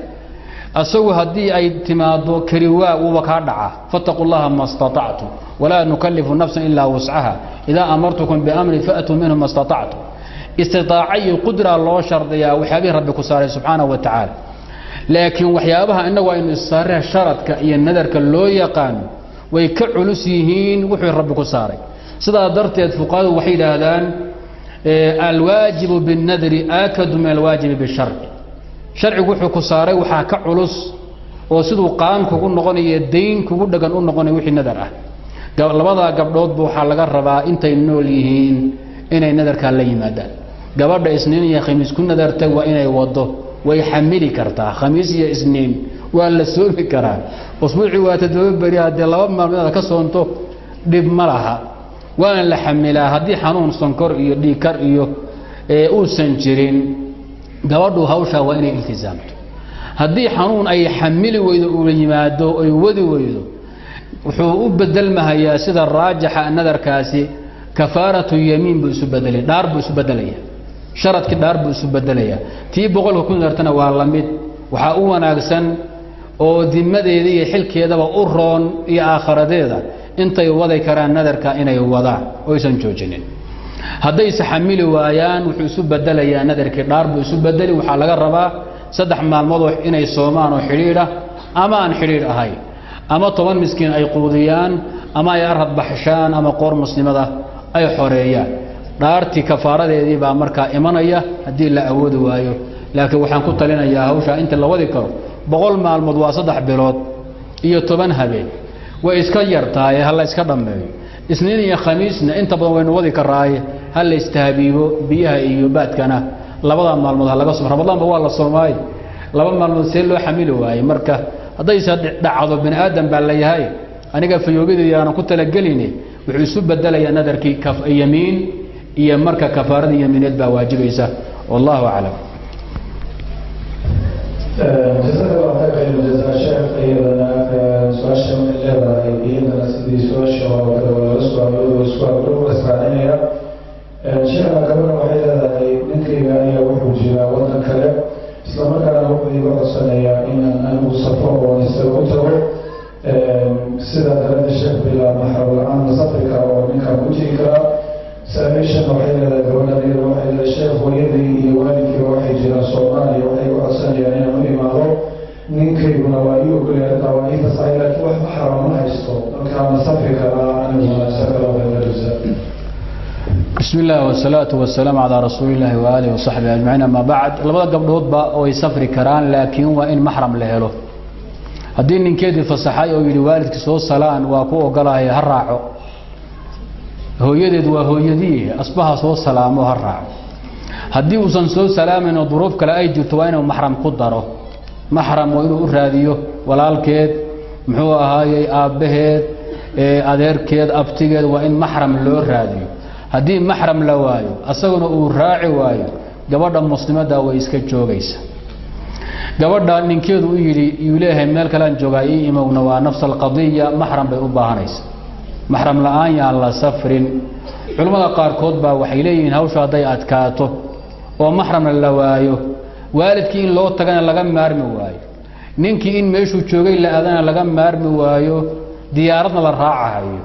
Speaker 1: asagu haddii ay timaado keliwaa wuuba kaa dhacaa fattaquu llaha ma staطactum walaa nukalifu nafsan ilaa wuscaha idaa amartukum biamrin faatuu minhu ma staطactum istiaaca iyo qudraa loo shardiyaa waxyaabihii rabbi ku saaray subxaanaه wa tacaala laakiin waxyaabaha inagu aynu issaareen sharadka iyo nadarka loo yaqaano way ka culus yihiin wuxuu rabbi ku saaray sidaa darteed fuqahadu waxay yidhaahdaan alwaajibu biاnadri aakadu min alwaajibi bisharci sharcigu wuxuu ku saaray waxaa ka culus oo siduu qaan kugu noqonayo dayn kugu dhagan u noqonaya wixii nadar ah. Labadaa gabdhoodba waxaa laga rabaa intay nool yihiin inay nadarkaa la yimaadaan. Gabadha isniin iyo khamiis ku nadartay waa inay wado way xamili kartaa. Khamiis iyo isniin waa la soomi karaa. Usbuucii waa toddoba beri haddee laba maalmood aad ka soonto dhib ma laha waana la xamilaa haddii xanuun sonkor iyo dhiikar iyo uusan jirin gabadhu hawshaa waa inay iltisaamto. Haddii xanuun ay xamili weydo uu yimaado oy wadi weydo wuxuu u bedelmahayaa sida raajixa nadarkaasi kafaaratu yamiin buu isu bedelaya dhaar buu isu bedelaya sharadkii dhaar buu isu bedelaya tii boqolka ku nadartana waa la mid. Waxaa u wanaagsan oo dimadeeda iyo xilkeedaba u roon iyo aakharadeeda intay waday karaan nadarka inay wadaan oysan joojinin. Haddayse xamili waayaan wuxuu isu bedelayaa nadarkii dhaar buu isu bedeli waxaa laga rabaa saddex maalmoodoo inay soomaan oo xidhiidha ama aan xidhiidh ahay ama toban miskiin ay quudiyaan ama ay arad baxshaan ama qoor muslimada ay xoreeyaan. Dhaartii kafaaradeedii baa markaa imanaya haddii la awoodi waayo. Laakiin waxaan ku talinayaa hawshaa inta la wadi karo boqol maalmood waa saddex bilood iyo toban habeen. Way iska yartahay ha la iska dhammeeyo. Isniin iyo khamiisna inta badan waynu wadi karaaye ha la istahbiibo biyaha iyo baadkana. Labada maalmood ha laga soo ramadaanba waa la soomaaye laba maalmood see loo xamili waaye marka haddayse dhacdo bini aadam baa la yahay. Aniga fayoobidii aanan ku talagelini wuxuu isu bedelayaa nadarkii yamiin iyo marka kafaaradii yamiineed baa waajibaysa wallahu aclam
Speaker 2: جزاك الله خير جزاء الشيخ iyadana su-aasha waxay leedahay iyadana sidii su-aasha oo kale waa laga soo arooriyay isku aroor israacinaya sheekha gabadha waxay leedahay ninkayga ayaa wuxuu jiraa waddan kale isla markaana wuxuu iga codsanayaa inaan anigu safro oo isaga u tago sidaa darada sheekh bilaa maxram la-aan ma safri kara oo ninkaan ku jiri karaa saamishan waxay leedahay iyada waxay leedahay sheekh hooyadii iyo waalidkiiba waxay jiraan soomaaliya waxay igu codsanayaan inaan u imaado ninkayguna waa ii ogolay arrintaa waa ii laakiin wax maxrama ma haysto markaa ma safri karaa aniguna jazaa
Speaker 1: bismi illah wsalaatu wasalaamu calaa rasuuli illaahi waaalihi wasaxbihi ajmaciin ama bacd labada gabdhoodba way safri karaan laakiin waa in maxram la helo haddii ninkeedii fasaxay oo yidhi waalidkii soo salaan waa ku ogolahay ha raaco hooyadeed waa hooyadii asbaha soo salaamo ha raaco. Haddii uusan soo salaamayn oo duruuf kale ay jirto waa inuu maxram ku daro. Maxram waa inuu u raadiyo walaalkeed muxuu ahaayey aabbaheed adeerkeed abtigeed waa in maxram loo raadiyo. Haddii maxram la waayo asaguna uu raaci waayo gabadha muslimadda way iska joogaysa. Gabadha ninkeedu u yidhi yuu leeyahay meel kalean joogaa ii imowna waa nafs maxram bay u baahanaysa maxram la'aan yaan la safrin. Culimmada qaarkood baa waxay leeyihiin hawsha hadday adkaato oo maxramna la waayo waalidkii in loo tagana laga maarmi waayo. Ninkii in meeshuu joogay la aadana laga maarmi waayo diyaaradna la raacahayo.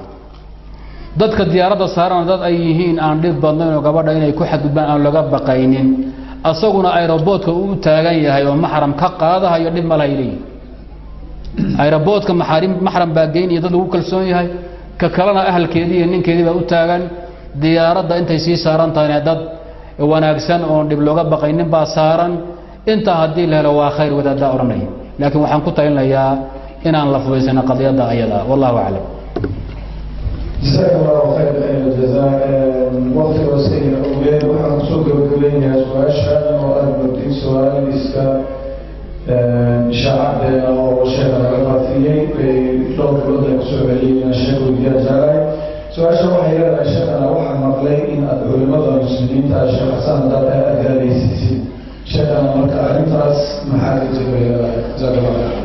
Speaker 1: Dadka diyaaradda saarana dad ay yihiin aan dhib badnayn oo gabadha inay ku xadgudbaan aan laga baqaynin. Asaguna aeroboodka uu taagan yahay oo maxram ka qaadahayo dhib malahay leeyihiin aeroboodka maxram baa geynaya dad lagu kalsoon yahay ka kalena ahalkeedii iyo ninkeedii baa u taagan. Diyaaradda intay sii saaran tahayna dad wanaagsan oon dhib looga baqaynin baa saaran. Intaa haddii la helo waa khayr wadaaddaa odhanaya laakiin waxaan ku talinayaa inaan la fudaysano qadiyadda ayada. Wallahu aclam.
Speaker 2: Jazaaka allahu khayr jazaa waqtiga sayna ogeed waxaan ku soo gabagabaynayaa su'aashan oo aada moodin su'aal iska shaacadeena oo sheeka laga faafiyey dhowr bilood ay ku soo sheeka weydiyaa jaalay su'aasha waxay leedahay sheekana waxaan maqlay in aad culimada muslimiinta sheekh xasan dad aad gaalaysiisid sheekana marka arrintaas maxaa ka jira leedahay khayr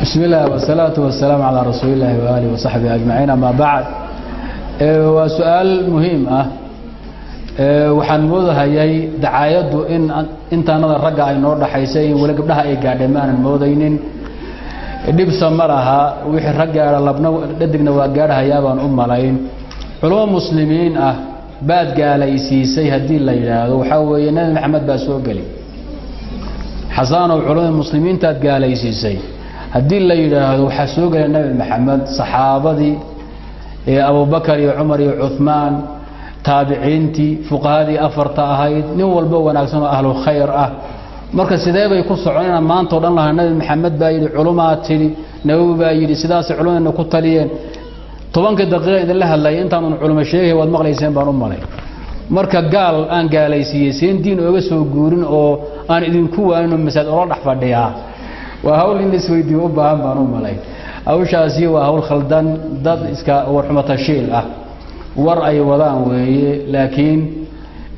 Speaker 1: bismi illah wsalaatu wasalaamu calaa rasuuli illaahi waaalihi wasaxbihi ajmaciin ama bacd waa su'aal muhiim ah. Waxaan moodahayay dacaayaddu in intaanada ragga ay noo dhaxaysay in weli gabdhaha ay gaadhay ma aanan moodaynin dhibsa ma laha wixii rag gaadha labna dhadigna waa gaadhahayaa baan u malayn. Culamo muslimiin ah baad gaalaysiisay haddii la yidhaahdo waxaa weeye nebi maxamed baa soo geli xasaanow culamada muslimiintaad gaalaysiisay haddii la yidhaahdo waxaa soo gelay nebi maxamed saxaabadii abubakar iyo cumar iyo cuhmaan taabiciintii fuqahadii afarta ahayd nin walbo wanaagsan oo ahlu khayr ah marka sidee bay ku soconayna maanta o dhan lahaa nebi maxamed baa yidhi culumaa tidhi. Nabowi baa yidhi sidaasay culimadeenna ku taliyeen. Tobankii daqiiqa idinla hadlayay intaanan culimo sheegay waad maqlayseen baan u malay. Marka gaal aan gaalaysiiyey seen diin ooga soo guurin oo aan idinku waanin oo masaajid ola dhex fadhiyaa waa hawl in isweydiiyo u baahan baan u malay. Hawshaasi waa hawl khaldan dad iska warxumatashiil ah. War ay wadaan weeye laakiin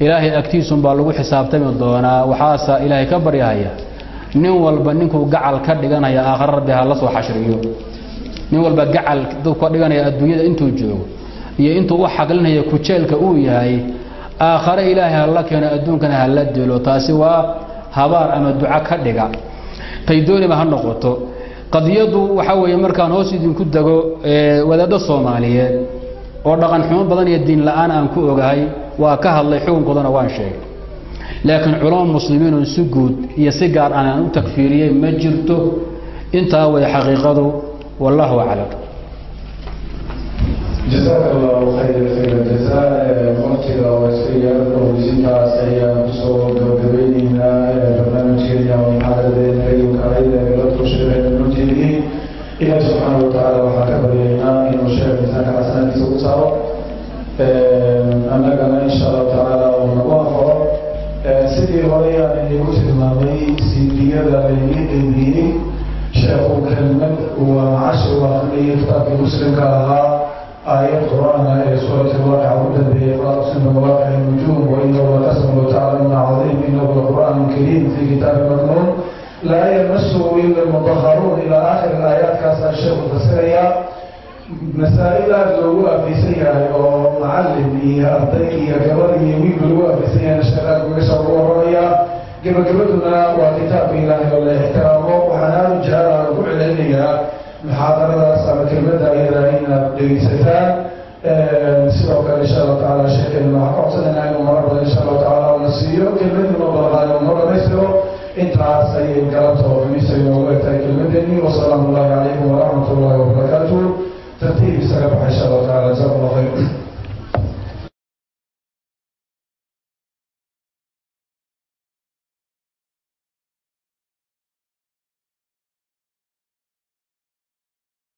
Speaker 1: ilaahay agtiisunbaa lagu xisaabtami doonaa. Waxaasa ilaahay ka baryahaya nin walba ninkuu gacal ka dhiganaya aakhare rabbi ha la soo xashriyo. Nin walba gacal dadku dhiganaya adduunyada intuu joogo iyo intuu u xaqlinaya kujeelka uu yahay aakhare ilaahay hala keeno adduunkana hala dilo. Taasi waa habaar ama duca ka dhiga. Tay dooniba ha noqoto. Qadiyadu waxaa weeye markaan hoos idinku dego wadaaddo soomaaliyeed oo dhaqan xumo badan iyo diin la'aan aan ku ogahay waa ka hadlay xukunkoodana waan sheegay. Laakiin culamo muslimiinun si guud iyo si gaar aanaan u takfiiriyey ma jirto. Intaa way xaqiiqadu wallahu aclam.
Speaker 2: Jazaaka allahu khayr khayr jazaa waqtiga oo iska yaalla dhoweysintaas ayaan ku soo gabagabayneynaa barnaamijkeena oo muxaadaradeena ayukaayda ee dadku sheekheena noo jeediyey ilaahi subxaana watacaala waxaan ka baryaynaa inuu ku saaro annagana insha allahu tacaala oo nagu afaro sidii hore aan idigu tilmaamay sidiyada laigi dambiyey sheekhu kelmad waa macashir u akrinayay kitaabkii muslimka ahaa aayad qur'aana ee suurat lwaaqica ugu dambeeyay quraansunawaaqic nujuum wainahu laqasmun taclamuna cadiim inahu lqur'aan kariim fii kitaabi madmuun laa yamasuhu ila mudahharuun ilaa aakhir aayaadkaasaa sheekhu fasirayaa masaa-ilaad loogu aaminsan yahay oo macalin iyo arday iyo gabad iyo wiilba lagu aaminsan yahay nashkadaad gugasha lagu oranayaa gebagabaduna waa kitaabka ilaahay oo la ixtiraamo. Waxaan aada u ku celinayaa muxaadaradaas ama kelmada ayadaa inaad dhegeysataan sidoo kale insha allahu tacaala sheekeenna waxaan ka inuu mara badan insha allahu tacaala la siiyo kelmadii mabaqaayo ma dhamaystiro intaas ayay galabta oo xumiisa inoogu egtahay kelmadeeni wasalaamu allahi calaykum waraxmat ullahi wabarakaatu tartiib isaga baxa insha allahu tacaala jazakum allah khayr